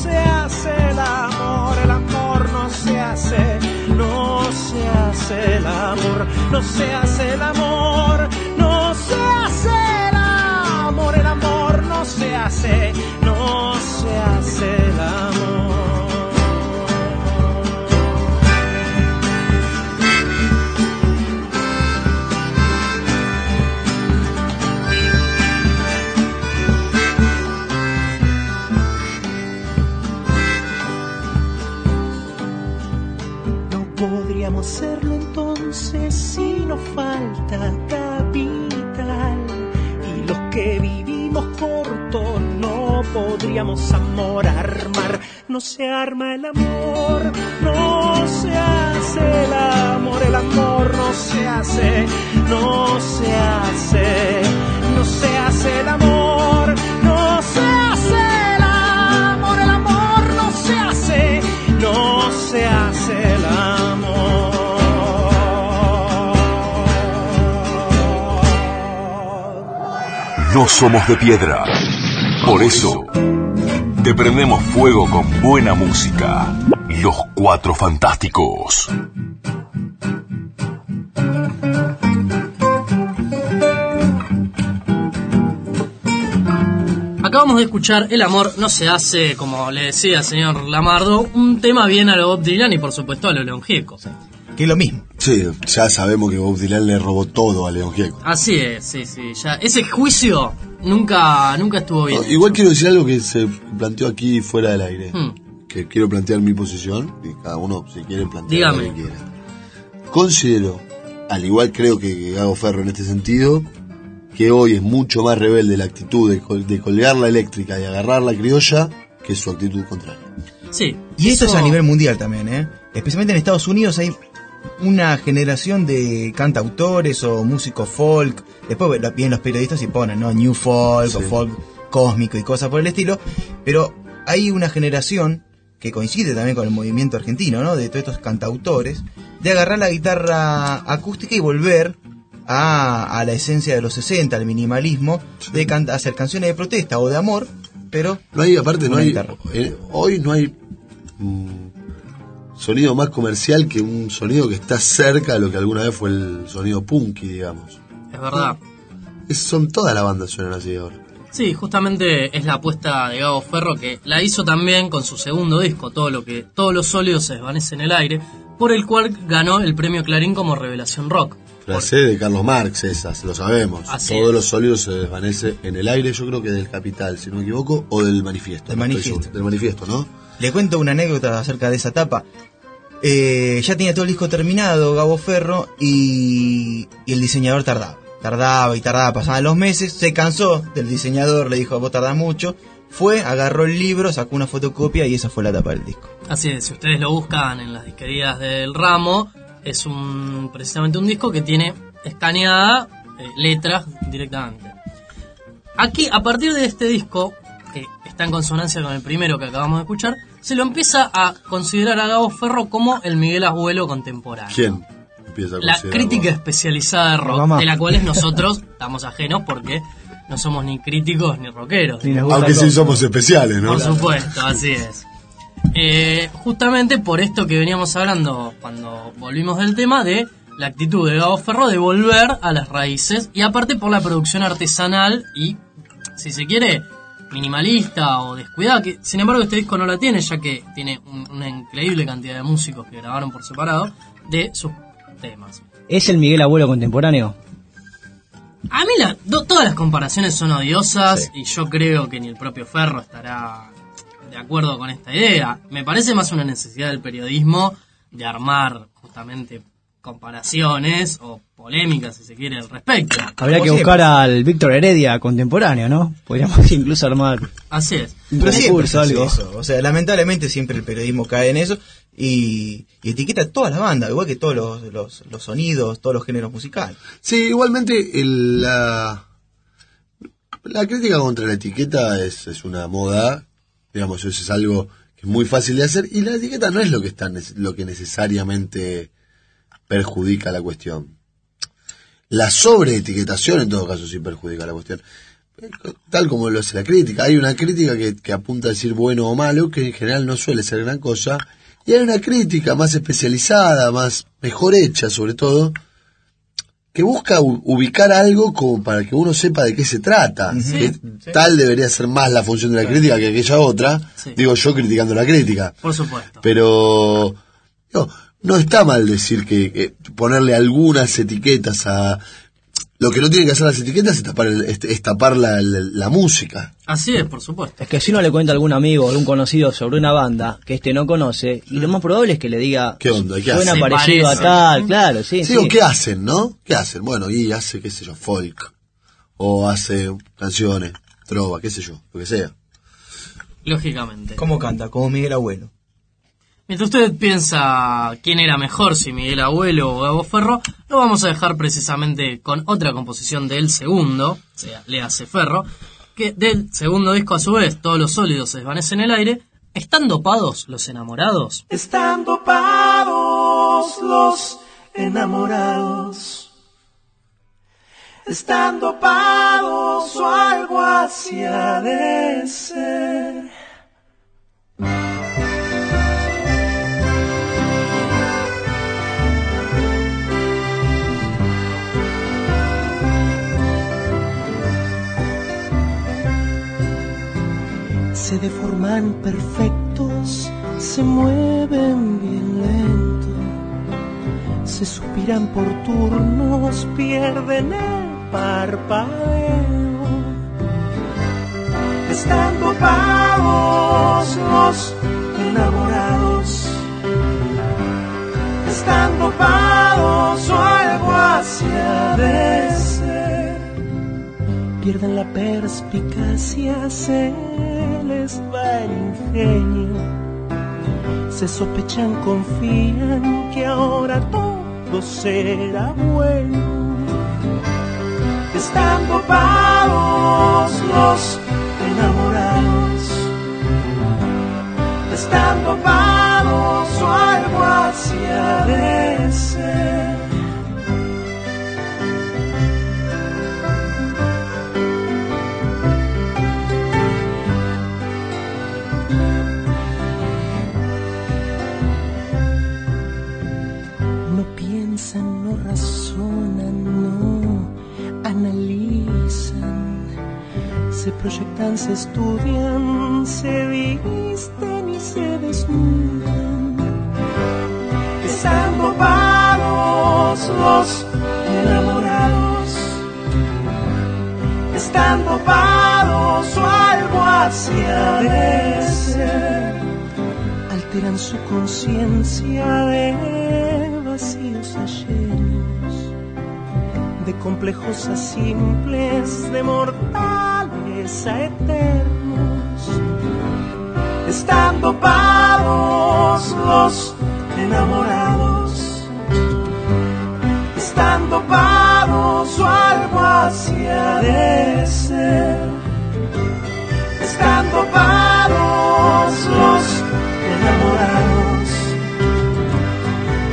se hace el amor. El amor no se hace, no se hace el amor. No se hace el amor, no se hace el amor. El amor no se hace, no se hace el amor. Podríamos hacerlo entonces si nos falta capital. Y los que vivimos corto no podríamos amor armar. No se arma el amor, no se hace el amor, el amor no se hace, no se hace, no se hace el amor, no se hace el amor, el amor no se hace, no se hace No somos de piedra. Por eso, te prendemos fuego con buena música. Los Cuatro Fantásticos. Acabamos de escuchar El amor no se hace, como le decía el señor Lamardo, un tema bien a lo Bob Dylan y por supuesto a lo León Gieco. Que es lo mismo. Sí, ya sabemos que Bob Dylan le robó todo a León Gieco. Así es, sí, sí. Ya, ese juicio nunca, nunca estuvo bien. No, igual quiero decir algo que se planteó aquí fuera del aire. Hmm. Que quiero plantear mi posición y cada uno, si quiere, plantear Dígame. lo que quiera. Considero, al igual creo que Gago Ferro en este sentido, que hoy es mucho más rebelde la actitud de, col- de colgar la eléctrica y agarrar la criolla que su actitud contraria. Sí. Y esto eso- es a nivel mundial también, ¿eh? Especialmente en Estados Unidos hay una generación de cantautores o músicos folk. Después vienen los periodistas y ponen, ¿no? New folk o folk cósmico y cosas por el estilo. Pero hay una generación que coincide también con el movimiento argentino, ¿no? De todos estos cantautores, de agarrar la guitarra acústica y volver a, a la esencia de los 60, al minimalismo, de can- hacer canciones de protesta o de amor, pero No hay, aparte, no hay. eh, hoy no hay mm, sonido más comercial que un sonido que está cerca de lo que alguna vez fue el sonido punky, digamos. Es verdad. Es- son todas las bandas suenan así ahora. Sí, justamente es la apuesta de Gabo Ferro que la hizo también con su segundo disco, todo lo que todos los sólidos se desvanecen en el aire, por el cual ganó el premio Clarín como revelación rock. Frase de Carlos Marx, esas, lo sabemos. Así Todos es. los sólidos se desvanece en el aire, yo creo que del Capital, si no me equivoco, o del Manifiesto. Del no Manifiesto. Del Manifiesto, ¿no? Le cuento una anécdota acerca de esa etapa. Eh, ya tenía todo el disco terminado, Gabo Ferro, y, y el diseñador tardaba. Tardaba y tardaba, pasaban los meses, se cansó del diseñador, le dijo, vos tardás mucho. Fue, agarró el libro, sacó una fotocopia y esa fue la tapa del disco. Así es, si ustedes lo buscan en las disquerías del ramo, es un precisamente un disco que tiene escaneada eh, letras directamente. Aquí, a partir de este disco, que está en consonancia con el primero que acabamos de escuchar, se lo empieza a considerar a Gabo Ferro como el Miguel Abuelo contemporáneo. ¿Quién empieza a La crítica especializada de rock, de la cual nosotros estamos ajenos porque no somos ni críticos ni rockeros. Ni Aunque sí somos especiales, ¿no? Por supuesto, así es. Eh, justamente por esto que veníamos hablando cuando volvimos del tema de la actitud de Gabo Ferro de volver a las raíces y aparte por la producción artesanal y, si se quiere, minimalista o descuidada, que sin embargo este disco no la tiene ya que tiene un- una increíble cantidad de músicos que grabaron por separado de sus temas. ¿Es el Miguel Abuelo contemporáneo? A mí la- do- todas las comparaciones son odiosas y yo creo que ni el propio Ferro estará de acuerdo con esta idea. Me parece más una necesidad del periodismo de armar justamente comparaciones o polémicas, si se quiere, al respecto. Habría que buscar al Víctor Heredia contemporáneo, ¿no? Podríamos incluso armar Así es. un hace algo. eso. O sea, lamentablemente siempre el periodismo cae en eso y, y etiqueta todas las bandas, igual que todos los, los, los sonidos, todos los géneros musicales. Sí, igualmente el- la, la crítica contra la etiqueta es, es una moda, digamos, eso es algo que es muy fácil de hacer y la etiqueta no es lo que está lo que necesariamente perjudica la cuestión. La sobreetiquetación en todo caso sí perjudica la cuestión. Tal como lo hace la crítica. Hay una crítica que, que apunta a decir bueno o malo, que en general no suele ser gran cosa. Y hay una crítica más especializada, más mejor hecha sobre todo, que busca ubicar algo como para que uno sepa de qué se trata. Que Tal debería ser más la función de la crítica que aquella otra. Sí. Digo yo criticando la crítica. Por supuesto. Pero no está mal decir que, que ponerle algunas etiquetas a... Lo que no tienen que hacer las etiquetas es tapar, el- es, es tapar la, la- la música. Así es, por supuesto. Es que si uno le cuenta a algún amigo o algún conocido sobre una banda que este no conoce, y lo más probable es que le diga, ¿Qué onda? ¿Qué suena hace? parecido a tal, parece. claro, sí. Sí, o sí. ¿qué hacen, no? ¿Qué hacen? Bueno, y hace, qué sé yo, folk. O hace canciones, trova, qué sé yo, lo que sea. Lógicamente. ¿Cómo canta? Como Miguel Abuelo. Mientras usted piensa quién era mejor, si Miguel Abuelo o Gabo Ferro, lo vamos a dejar precisamente con otra composición del segundo, o sea, le hace Ferro, que del segundo disco a su vez, todos los sólidos se desvanecen en el aire. ¿Están dopados los enamorados? Están dopados los enamorados. Están dopados o algo así de ser. Se deforman perfectos, se mueven bien lento, se suspiran por turnos, pierden el parpadeo. Están dopados los enamorados, están dopados o algo así ha de ser pierden la perspicacia, se les va el ingenio, se sospechan, confían que ahora todo será bueno. Están dopados los enamorados, están dopados o algo así ha de Se proyectan, se estudian, se visten y se desnudan. Están dopados los enamorados. Están dopados o algo así ser alteran su conciencia de vacíos a llenos, de complejos a simples, de mortales eternos. Están dopados los enamorados, están dopados o algo así ha de ser. Están dopados los enamorados.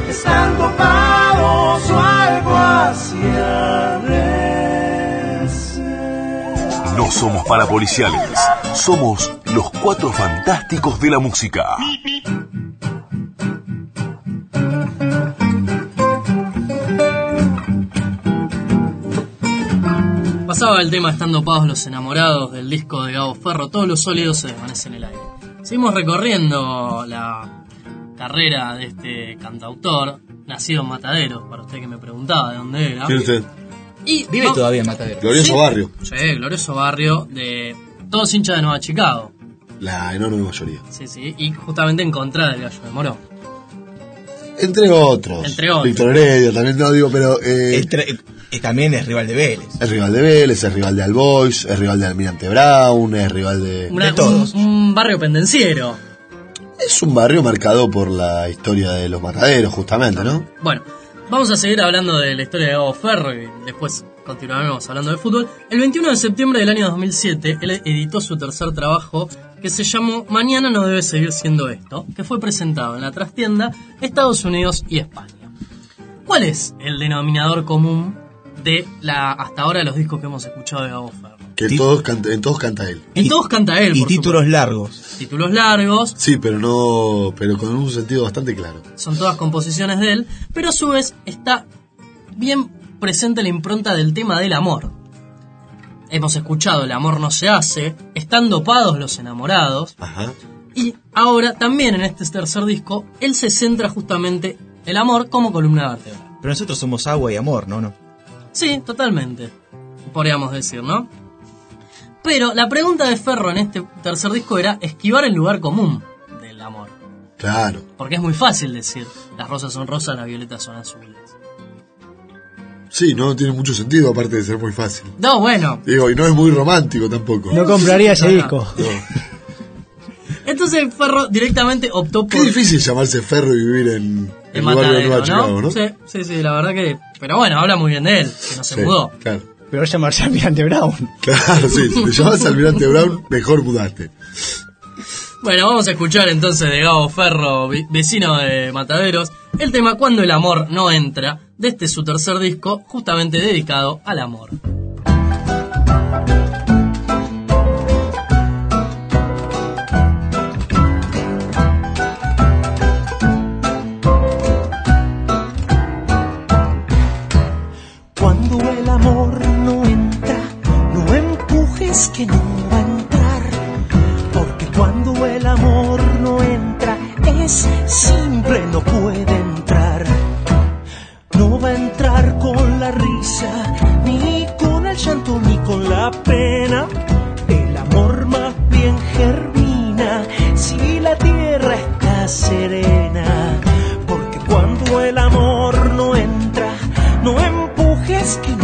Están dopados o algo así ha de ser. No somos parapoliciales, somos los cuatro fantásticos de la música. Pasaba el tema Están dopados los enamorados del disco de Gabo Ferro, todos los sólidos se desvanecen en el aire. Seguimos recorriendo la carrera de este cantautor, nacido en Mataderos, para usted que me preguntaba de dónde era. ¿Quién usted? Y Vive no- todavía en Matadero. Glorioso Sí. Barrio. Sí, glorioso barrio de todos hinchas de Nueva Chicago. La enorme mayoría. Sí, sí, y justamente en contra del gallo de Moró. Entre otros. Entre otros. Víctor Heredia, también no digo, pero eh, eh, también es rival de Vélez. es rival de Vélez, es rival de Albois, es rival de Almirante Brown, es rival de... Una- de todos. Un, un barrio pendenciero. Es un barrio marcado por la historia de los mataderos, justamente, ¿no? Bueno, vamos a seguir hablando de la historia de Gabo Ferro y después continuaremos hablando de fútbol. El 21 de septiembre del año 2007, él editó su tercer trabajo que se llamó Mañana no debe seguir siendo esto, que fue presentado en la trastienda Estados Unidos y España. ¿Cuál es el denominador común de la hasta ahora los discos que hemos escuchado de Gabo Ferro? Que Ti- todos canta- en todos canta él. En todos canta él, Y por títulos supuesto. largos. títulos largos, Sí, pero no, pero con un sentido bastante claro. son todas composiciones de él, pero a su vez está bien presente la impronta del tema del amor. Hemos escuchado El amor no se hace, Están dopados los enamorados, Ajá. y ahora también en este tercer disco, él se centra justamente el amor como columna vertebral. Pero nosotros somos agua y amor, ¿no? no. Sí, totalmente, podríamos decir, ¿no? Pero la pregunta de Ferro en este tercer disco era esquivar el lugar común del amor. Claro. Porque es muy fácil decir, las rosas son rosas, las violetas son azules. Sí, no tiene mucho sentido, aparte de ser muy fácil. No, bueno, Digo, y no es muy romántico tampoco. No compraría ese No, no. disco. entonces Ferro directamente optó por Qué difícil llamarse Ferro y vivir en, el el barrio de Nueva ¿no? Chicago, ¿no? Sí, sí, sí, la verdad que... Pero bueno, habla muy bien de él, que no se Sí, mudó. Claro. Pero llamarse Almirante Brown. Claro, sí. Si te llamas Almirante Brown, mejor mudarte. Bueno, vamos a escuchar entonces de Gabo Ferro, vecino de Mataderos, el tema Cuando el amor no entra, de este su tercer disco, justamente dedicado al amor. Empujes que no va a entrar. Porque cuando el amor no entra, es simple, no puede entrar. No va a entrar con la risa, ni con el llanto, ni con la pena. El amor más bien germina si la tierra está serena. Porque cuando el amor no entra, no empujes que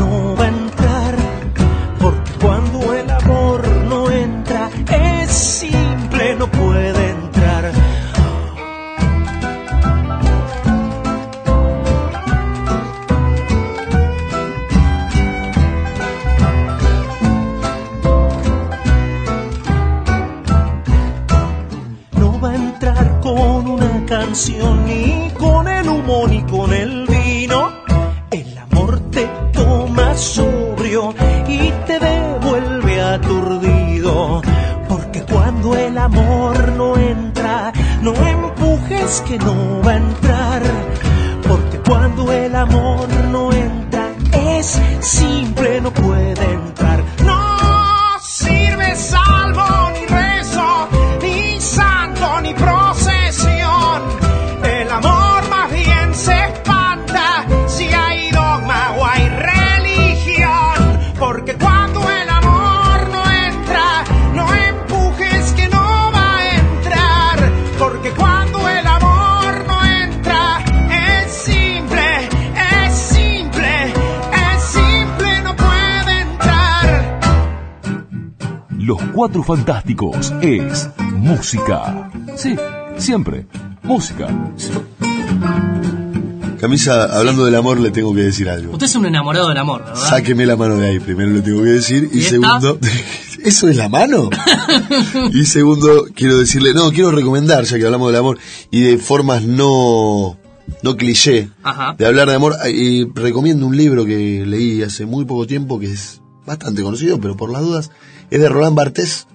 cuando el amor no entra, es simple, no puede Cuatro Fantásticos es música. Sí, siempre. Música. Camisa, hablando del amor, le tengo que decir algo. Usted es un enamorado del amor, ¿verdad? Sáqueme la mano de ahí, primero le tengo que decir. Y, segundo, ¿eso es la mano? y segundo, quiero decirle, no, quiero recomendar, ya que hablamos del amor, y de formas no, no cliché, Ajá. de hablar de amor, y recomiendo un libro que leí hace muy poco tiempo, que es bastante conocido, pero por las dudas, es de Roland Barthes,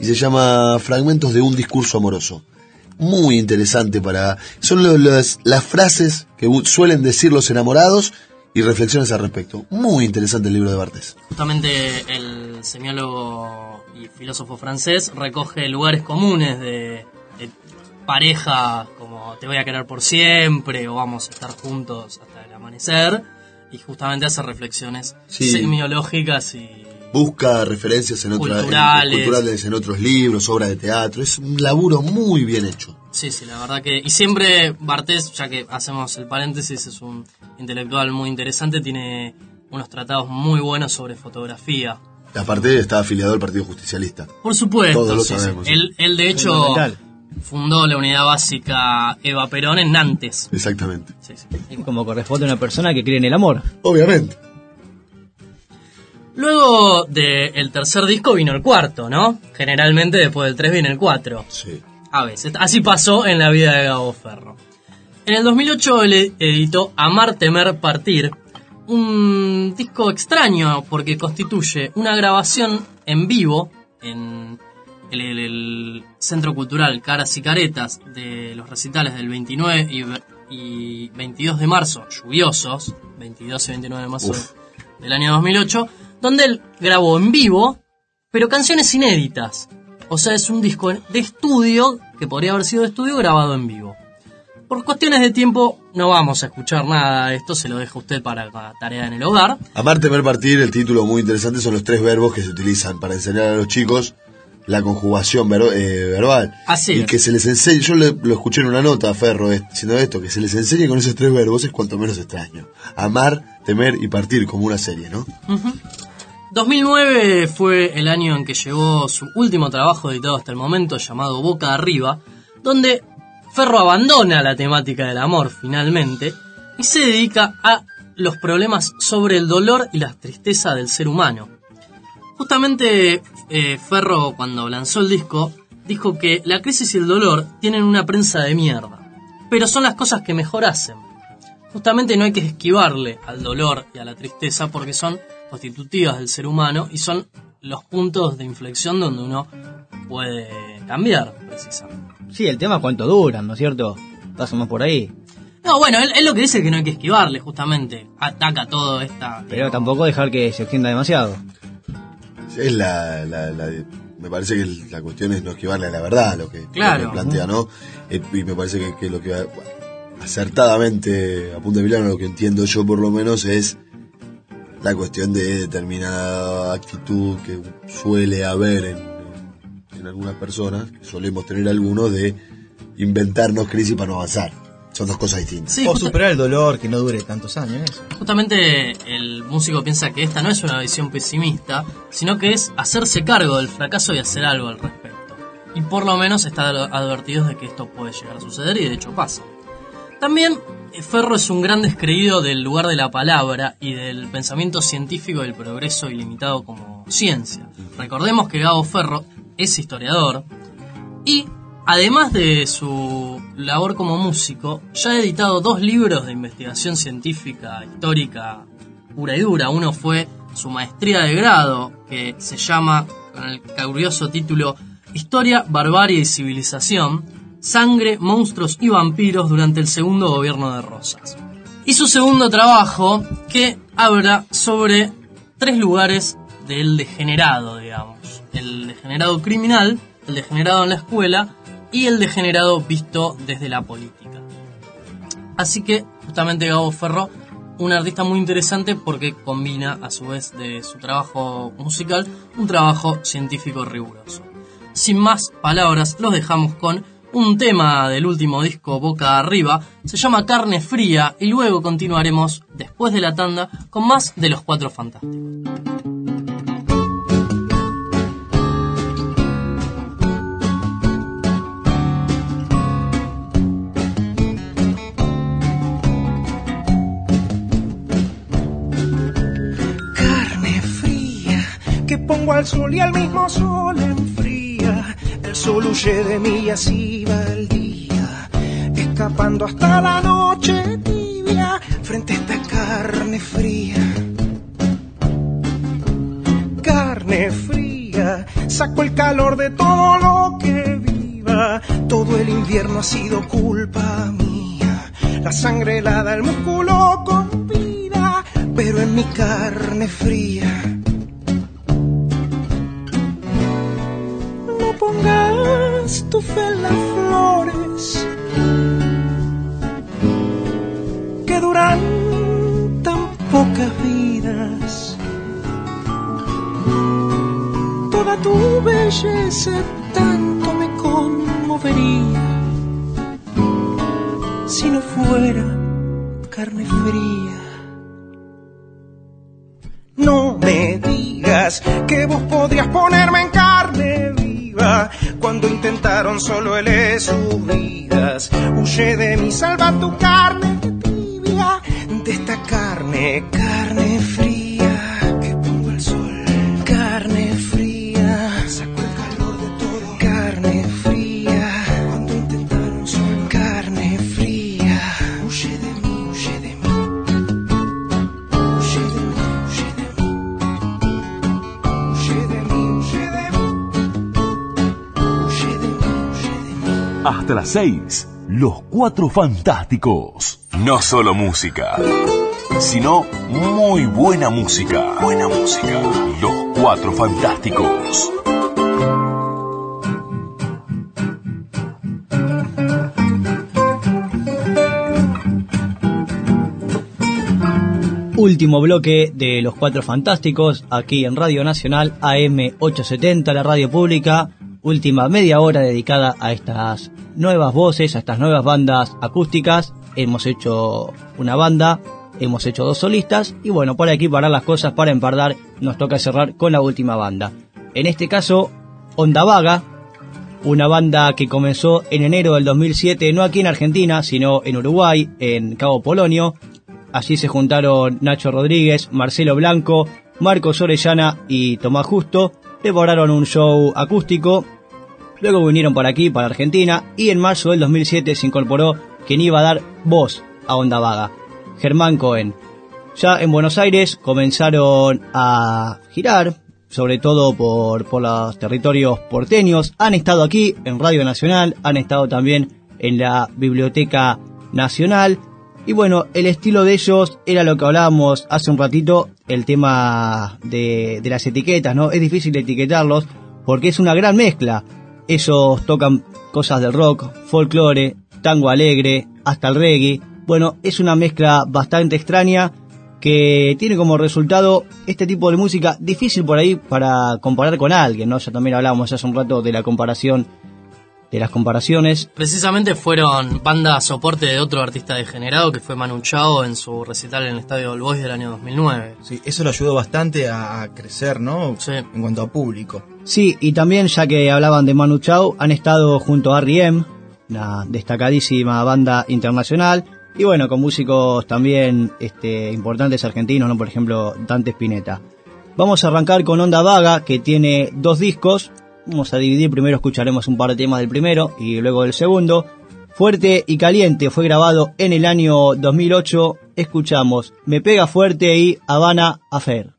y se llama Fragmentos de un discurso amoroso. Muy interesante para... Son lo- las, las frases que suelen decir los enamorados y reflexiones al respecto. Muy interesante el libro de Barthes. Justamente el semiólogo y filósofo francés recoge lugares comunes de, de pareja como te voy a querer por siempre o vamos a estar juntos hasta el amanecer y justamente hace reflexiones Sí. semiológicas y Busca referencias en, otra- en- Culturales. culturales en otros libros, obras de teatro. Es un laburo muy bien hecho. Sí, sí, la verdad que... Y siempre Bartés, ya que hacemos el paréntesis, es un intelectual muy interesante, tiene unos tratados muy buenos sobre fotografía. Aparte está afiliado al Partido Justicialista. Por supuesto, Todos lo sí, sí. sabemos, sí. Él, él, de hecho fundó la unidad básica Eva Perón en Nantes. Exactamente. Sí, sí. Como corresponde a una persona que cree en el amor. Obviamente. Luego del tercer disco vino el cuarto, ¿no? Generalmente después del 3 viene el 4. Sí. A veces. Así pasó en la vida de Gabo Ferro. En el 2008 él editó Amar, Temer, Partir, un disco extraño porque constituye una grabación en vivo en el, el- el Centro Cultural Caras y Caretas de los recitales del 29 y, y 22 de marzo, lluviosos, 22 y 29 de marzo Uf. del año 2008, donde él grabó en vivo, pero canciones inéditas. O sea, es un disco de estudio, que podría haber sido de estudio grabado en vivo. Por cuestiones de tiempo no vamos a escuchar nada de esto, se lo deja usted para la tarea en el hogar. Amar, temer, partir, el título muy interesante son los tres verbos que se utilizan para enseñar a los chicos la conjugación ver- eh, verbal. Así y es. que se les enseñe, yo le- lo escuché en una nota a Ferro eh, diciendo esto, que se les enseñe con esos tres verbos es cuanto menos extraño. Amar, temer y partir, como una serie, ¿no? 2009 fue el año en que llegó su último trabajo editado hasta el momento llamado Boca Arriba, donde Ferro abandona la temática del amor finalmente y se dedica a los problemas sobre el dolor y la tristeza del ser humano. Justamente eh, Ferro cuando lanzó el disco dijo que la crisis y el dolor tienen una prensa de mierda, pero son las cosas que mejor hacen. Justamente no hay que esquivarle al dolor y a la tristeza porque son constitutivas del ser humano y son los puntos de inflexión donde uno puede cambiar, precisamente. Sí, el tema es cuánto duran, ¿no es cierto? Pasamos por ahí. No, bueno, él, él lo que dice es que no hay que esquivarle, justamente. Ataca todo esta... Pero tampoco dejar que se extienda demasiado. Es la, la- la- me parece que la cuestión es no esquivarle a la verdad, lo que, lo Claro. que plantea, ¿no? Eh, y me parece que, que lo que acertadamente apunta Milano, lo que entiendo yo por lo menos es la cuestión de determinada actitud que suele haber en, en algunas personas, que solemos tener algunos, de inventarnos crisis para no avanzar. Son dos cosas distintas. Sí, o superar el dolor que no dure tantos años. Eso. Justamente el músico piensa que esta no es una visión pesimista, sino que es hacerse cargo del fracaso y hacer algo al respecto. Y por lo menos está advertido de que esto puede llegar a suceder y de hecho pasa. También Ferro es un gran descreído del lugar de la palabra y del pensamiento científico del progreso ilimitado como ciencia. Recordemos que Gabo Ferro es historiador y además de su labor como músico, ya ha editado dos libros de investigación científica histórica pura y dura. Uno fue su maestría de grado, que se llama, con el curioso título Historia, Barbarie y Civilización, Sangre, Monstruos y Vampiros durante el segundo gobierno de Rosas. Y su segundo trabajo, que habla sobre tres lugares del degenerado, digamos. El degenerado criminal, el degenerado en la escuela y el degenerado visto desde la política. Así que justamente Gabo Ferro, un artista muy interesante porque combina a su vez de su trabajo musical un trabajo científico riguroso. Sin más palabras, los dejamos con un tema del último disco Boca Arriba, se llama Carne Fría y luego continuaremos después de la tanda con más de los Cuatro Fantásticos. carne fría que pongo al sol y al mismo sol. El sol huye de mí y así va el día, escapando hasta la noche tibia frente a esta carne fría. Carne fría, saco el calor de todo lo que viva. Todo el invierno ha sido culpa mía. La sangre helada, el músculo con vida, pero en mi carne fría. Tu fe en las flores que duran tan pocas vidas. Toda tu belleza tanto me conmovería si no fuera carne fría. No me digas que vos podrías ponerme en cuando intentaron solo él sus vidas. Huye de mí, salva tu carne tibia de esta carne, carne Hasta las 6, los cuatro fantásticos. No solo música, sino muy buena música. Buena música. Los cuatro fantásticos. Último bloque de Los Cuatro Fantásticos, aquí en Radio Nacional AM870, la radio pública. Última media hora dedicada a estas nuevas voces, a estas nuevas bandas acústicas. Hemos hecho una banda, hemos hecho dos solistas y bueno, por aquí parar las cosas para empardar, nos toca cerrar con la última banda. En este caso, Onda Vaga, una banda que comenzó en enero del 2007, no aquí en Argentina, sino en Uruguay, en Cabo Polonio. Allí se juntaron Nacho Rodríguez, Marcelo Blanco, Marcos Orellana y Tomás Justo. Devoraron un show acústico. Luego vinieron por aquí, para Argentina. Y en marzo del 2007 se incorporó quien iba a dar voz a Onda Vaga, Germán Cohen. Ya en Buenos Aires comenzaron a girar, sobre todo por, por los territorios porteños. Han estado aquí en Radio Nacional, han estado también en la Biblioteca Nacional. Y bueno, el estilo de ellos era lo que hablábamos hace un ratito, el tema de, de las etiquetas, ¿no? Es difícil etiquetarlos porque es una gran mezcla. Ellos tocan cosas del rock, folclore, tango alegre, hasta el reggae. Bueno, es una mezcla bastante extraña que tiene como resultado este tipo de música difícil por ahí para comparar con alguien, ¿no? Ya también hablábamos hace un rato de la comparación, de las comparaciones. Precisamente fueron banda soporte de otro artista degenerado que fue Manu Chao en su recital en el Estadio All Boys del año 2009. Sí, eso lo ayudó bastante a a crecer, ¿no? Sí. En cuanto a público. Sí, y también ya que hablaban de Manu Chao, han estado junto a R.E.M., una destacadísima banda internacional, y bueno, con músicos también este, importantes argentinos, ¿no? Por ejemplo, Dante Spinetta. Vamos a arrancar con Onda Vaga, que tiene dos discos. Vamos a dividir, primero escucharemos un par de temas del primero y luego del segundo. Fuerte y Caliente fue grabado en el año 2008. Escuchamos Me Pega Fuerte y Habana Affair.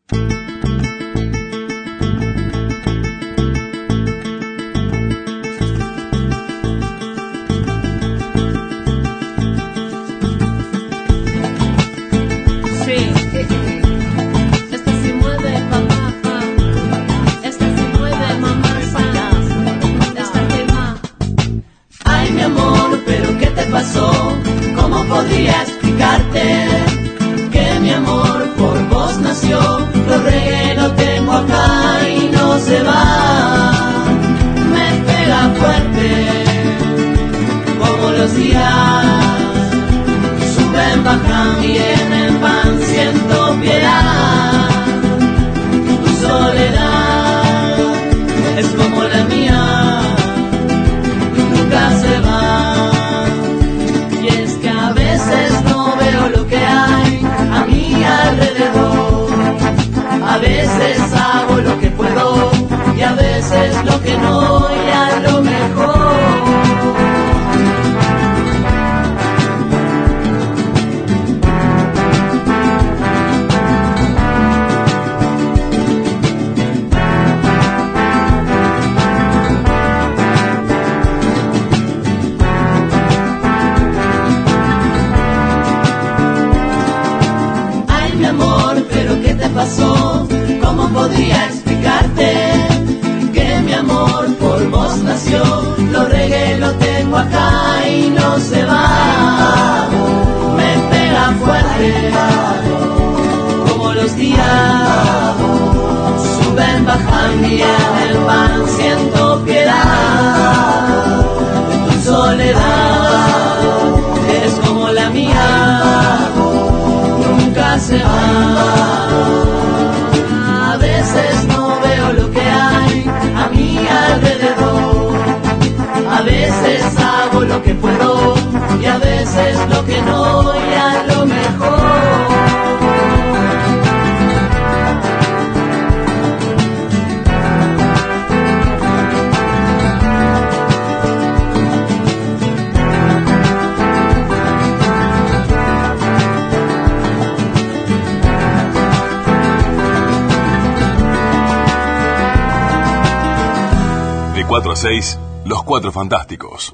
Que mi amor por vos nació? Lo regué, tengo acá y no se va. Me pega fuerte, como los días. Suben, bajan, vienen, van, 4 a 6, Los Cuatro Fantásticos.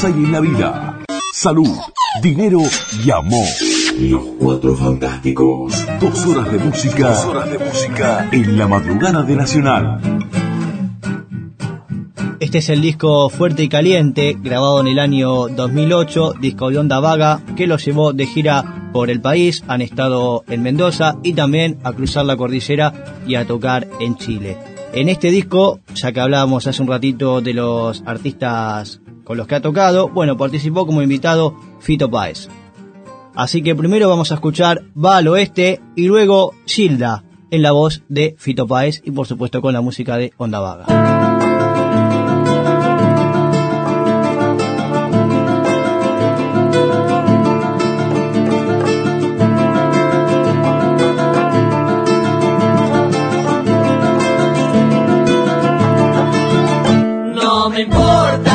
Cosas hay en la vida. Salud, dinero y amor. Los Cuatro Fantásticos. Dos horas de música. Dos horas de música en la madrugada de Nacional. Este es el disco Fuerte y Caliente, grabado en el año 2008, disco de onda vaga, que los llevó de gira por el país, han estado en Mendoza y también a cruzar la cordillera y a tocar en Chile. En este disco, ya que hablábamos hace un ratito de los artistas con los que ha tocado, bueno, participó como invitado Fito Páez. Así que primero vamos a escuchar Va al Oeste y luego Gilda en la voz de Fito Páez y por supuesto con la música de Onda Vaga. No me importa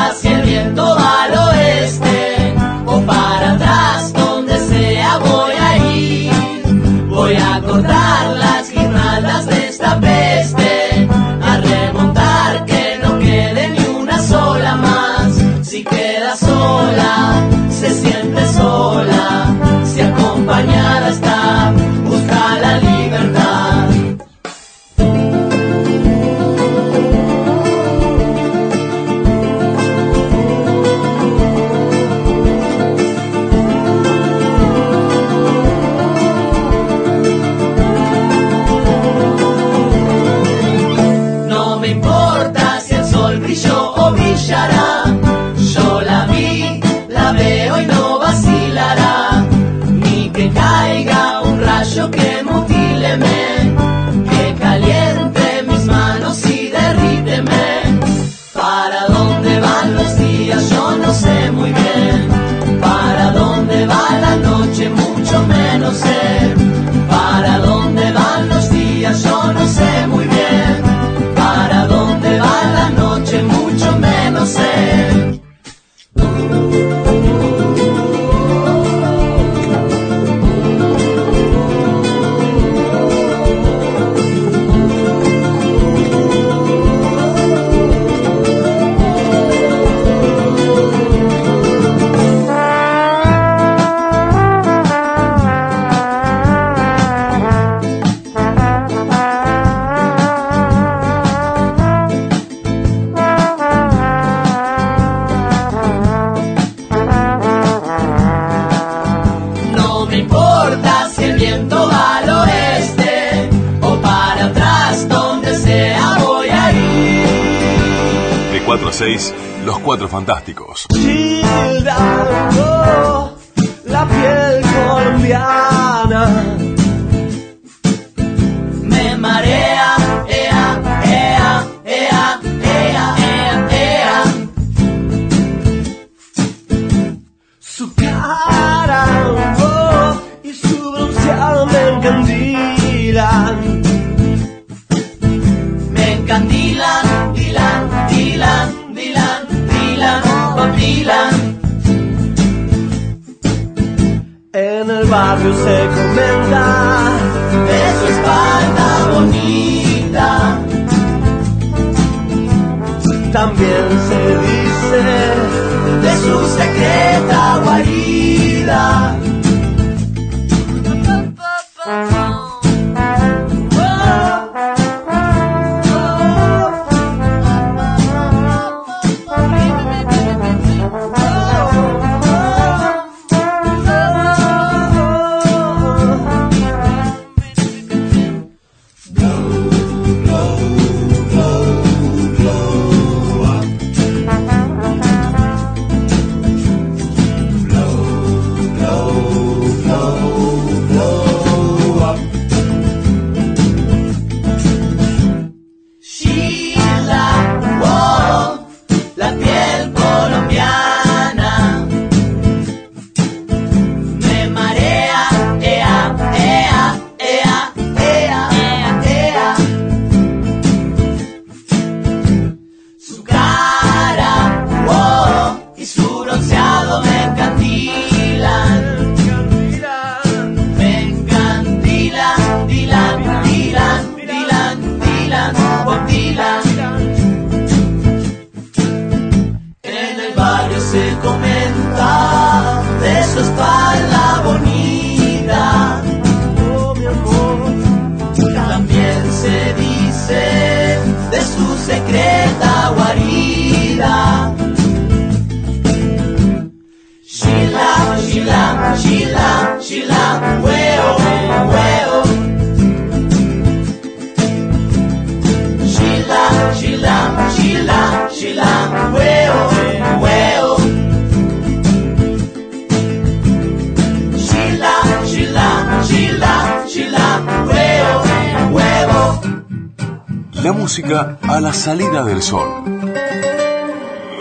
sol.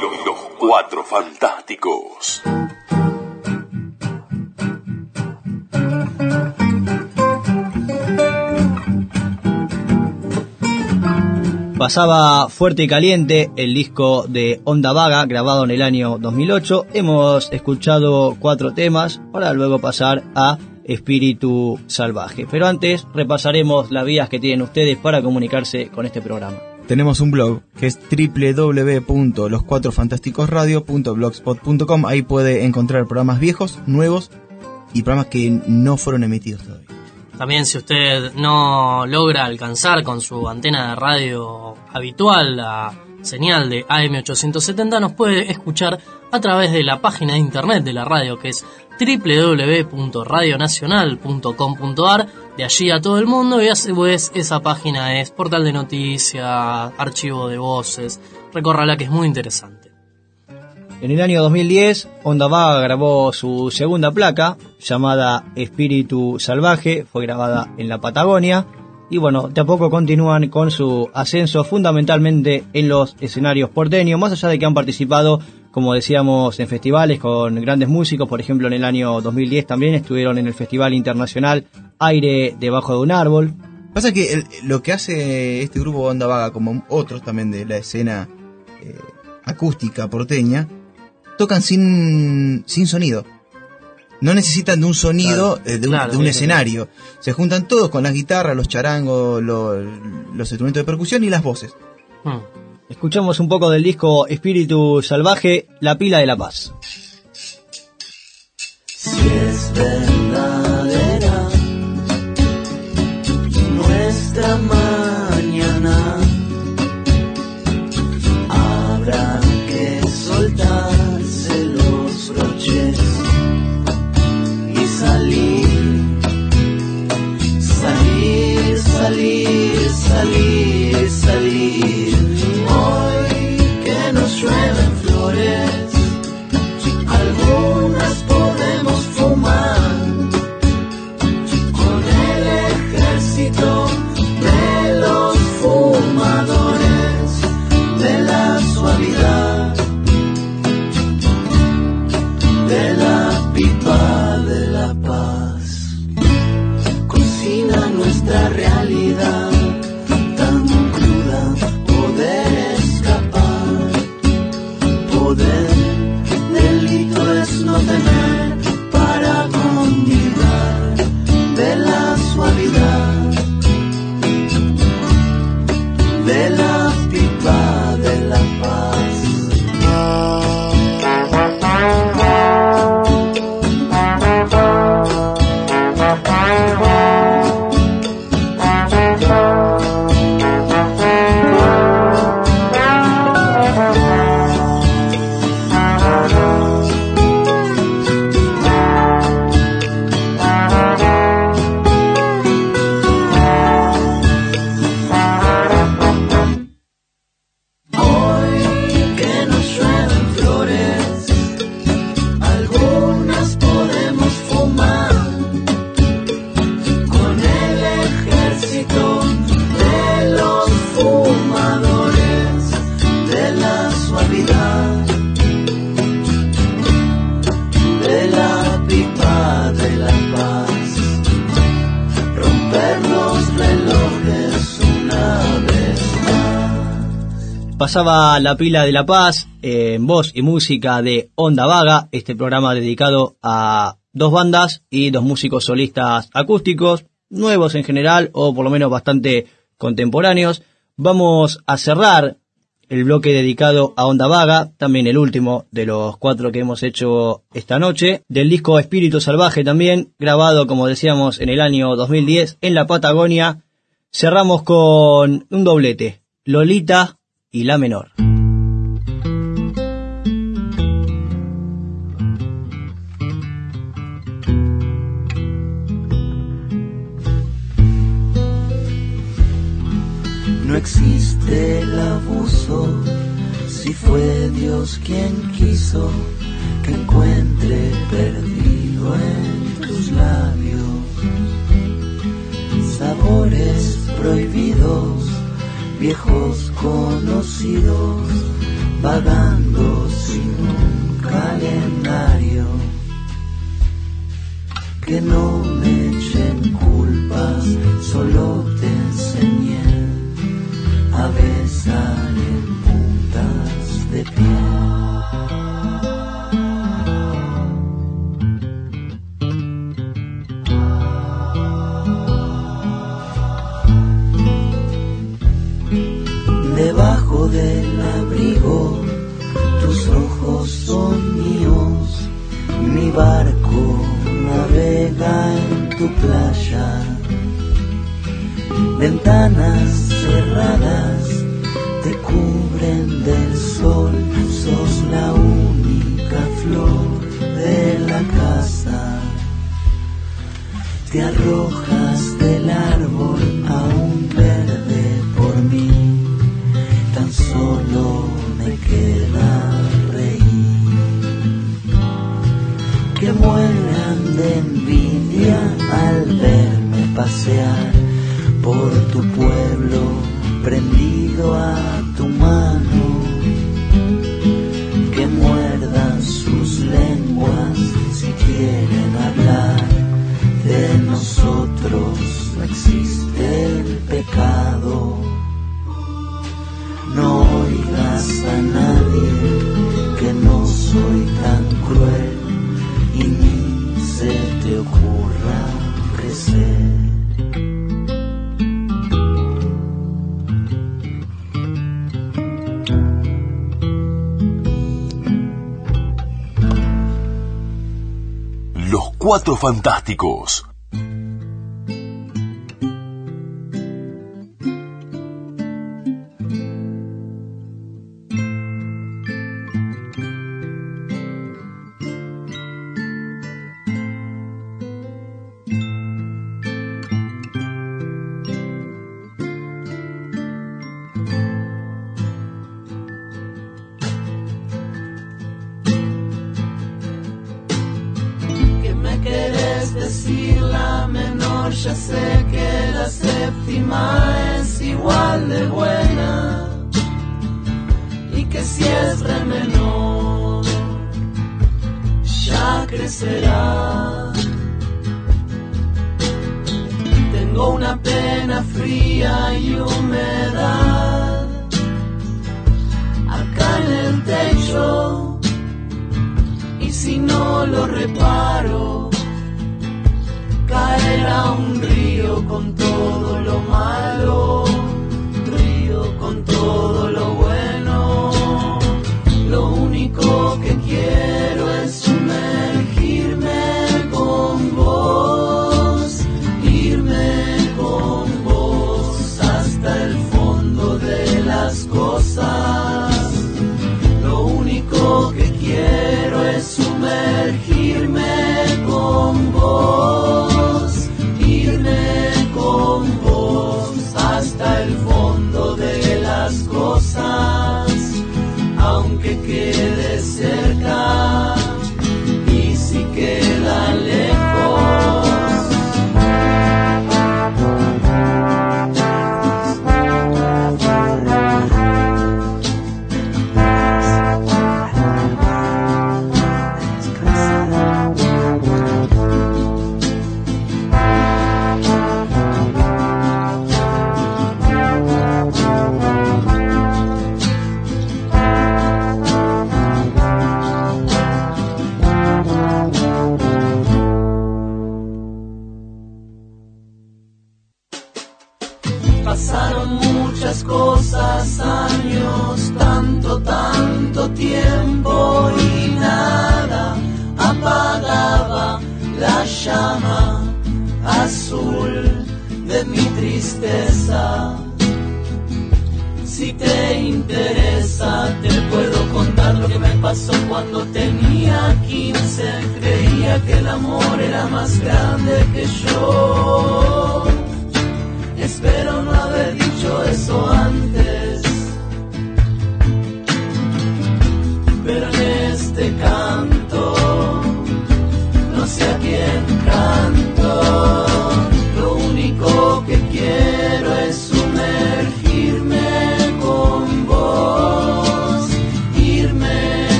Los, los Cuatro Fantásticos. Pasaba Fuerte y Caliente, el disco de Onda Vaga, grabado en el año 2008. Hemos escuchado cuatro temas para luego pasar a Espíritu Salvaje. Pero antes repasaremos las vías que tienen ustedes para comunicarse con este programa. Tenemos un blog que es www.loscuatrofantásticosradio.blogspot.com. Ahí puede encontrar programas viejos, nuevos y programas que no fueron emitidos todavía. También si usted no logra alcanzar con su antena de radio habitual la señal de AM870, nos puede escuchar a través de la página de internet de la radio que es www.radionacional.com.ar de allí a todo el mundo y a su vez esa página es portal de noticias, archivo de voces, recórrala que es muy interesante. En el año 2010, Onda Vaga grabó su segunda placa, llamada Espíritu Salvaje, fue grabada en la Patagonia, y bueno, de a poco continúan con su ascenso fundamentalmente en los escenarios porteños, más allá de que han participado, como decíamos, en festivales con grandes músicos, por ejemplo en el año 2010 también estuvieron en el Festival Internacional Aire debajo de un árbol. Pasa que el- lo que hace este grupo Onda Vaga, como otros también de la escena eh, acústica porteña, tocan sin, sin sonido. No necesitan de un sonido, eh, de un, Claro, de un sí, escenario. Se juntan todos con las guitarras, los charangos, lo- los instrumentos de percusión y las voces. Hmm. Escuchamos un poco del disco Espíritu Salvaje, La Pila de la Paz. Pasaba la pila de La Paz eh, en voz y música de Onda Vaga, este programa dedicado a dos bandas y dos músicos solistas acústicos, nuevos en general o por lo menos bastante contemporáneos. Vamos a cerrar el bloque dedicado a Onda Vaga, también el último de los cuatro que hemos hecho esta noche, del disco Espíritu Salvaje también, grabado como decíamos en el año 2010 en la Patagonia. Cerramos con un doblete, Lolita y La Menor. No existe el abuso si fue Dios quien quiso que encuentre perdido en tus labios sabores prohibidos, viejos conocidos, vagando sin un calendario. Que no me echen culpas, solo te enseñé a besar en puntas de pie. Del abrigo, tus ojos son míos, mi barco navega en tu playa. Ventanas cerradas te cubren del sol, sos la única flor de la casa. Te arrojas del árbol me queda reír. Que mueran de envidia al verme pasear por tu pueblo prendido a tu mano, que muerdan sus lenguas si quieren hablar de nosotros, no existe el pecado. Oigas a nadie que no soy tan cruel y ni se te ocurra crecer. Los Cuatro Fantásticos.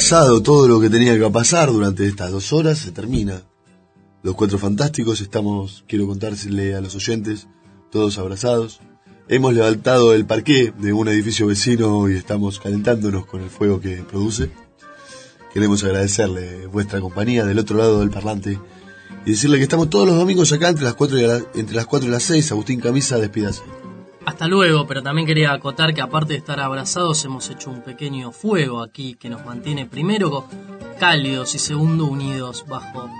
Pasado todo lo que tenía que pasar durante estas dos horas, se termina. Los cuatro fantásticos estamos, quiero contársele a los oyentes, todos abrazados. Hemos levantado el parqué de un edificio vecino y estamos calentándonos con el fuego que produce. Queremos agradecerle vuestra compañía del otro lado del parlante y decirle que estamos todos los domingos acá entre las 4 y, la- entre las 4 y las 6. Agustín Camisa, despídase. Hasta luego, pero también quería acotar que aparte de estar abrazados hemos hecho un pequeño fuego aquí que nos mantiene primero cálidos y segundo unidos bajo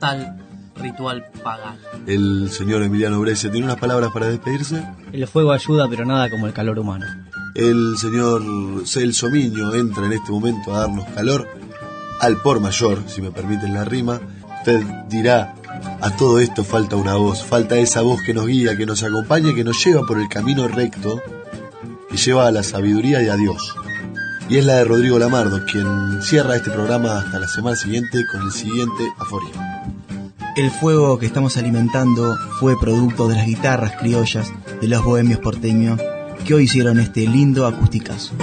tal ritual pagano. El señor Emiliano Brescia tiene unas palabras para despedirse. El fuego ayuda, pero nada como el calor humano. El señor Celso Miño entra en este momento a darnos calor al por mayor, si me permiten la rima. Usted dirá, a todo esto falta una voz, falta esa voz que nos guía, que nos acompaña, que nos lleva por el camino recto, que lleva a la sabiduría y a Dios. Y es la de Rodrigo Lamardo, quien cierra este programa hasta la semana siguiente con el siguiente aforismo. El fuego que estamos alimentando fue producto de las guitarras criollas de los bohemios porteños que hoy hicieron este lindo acusticazo.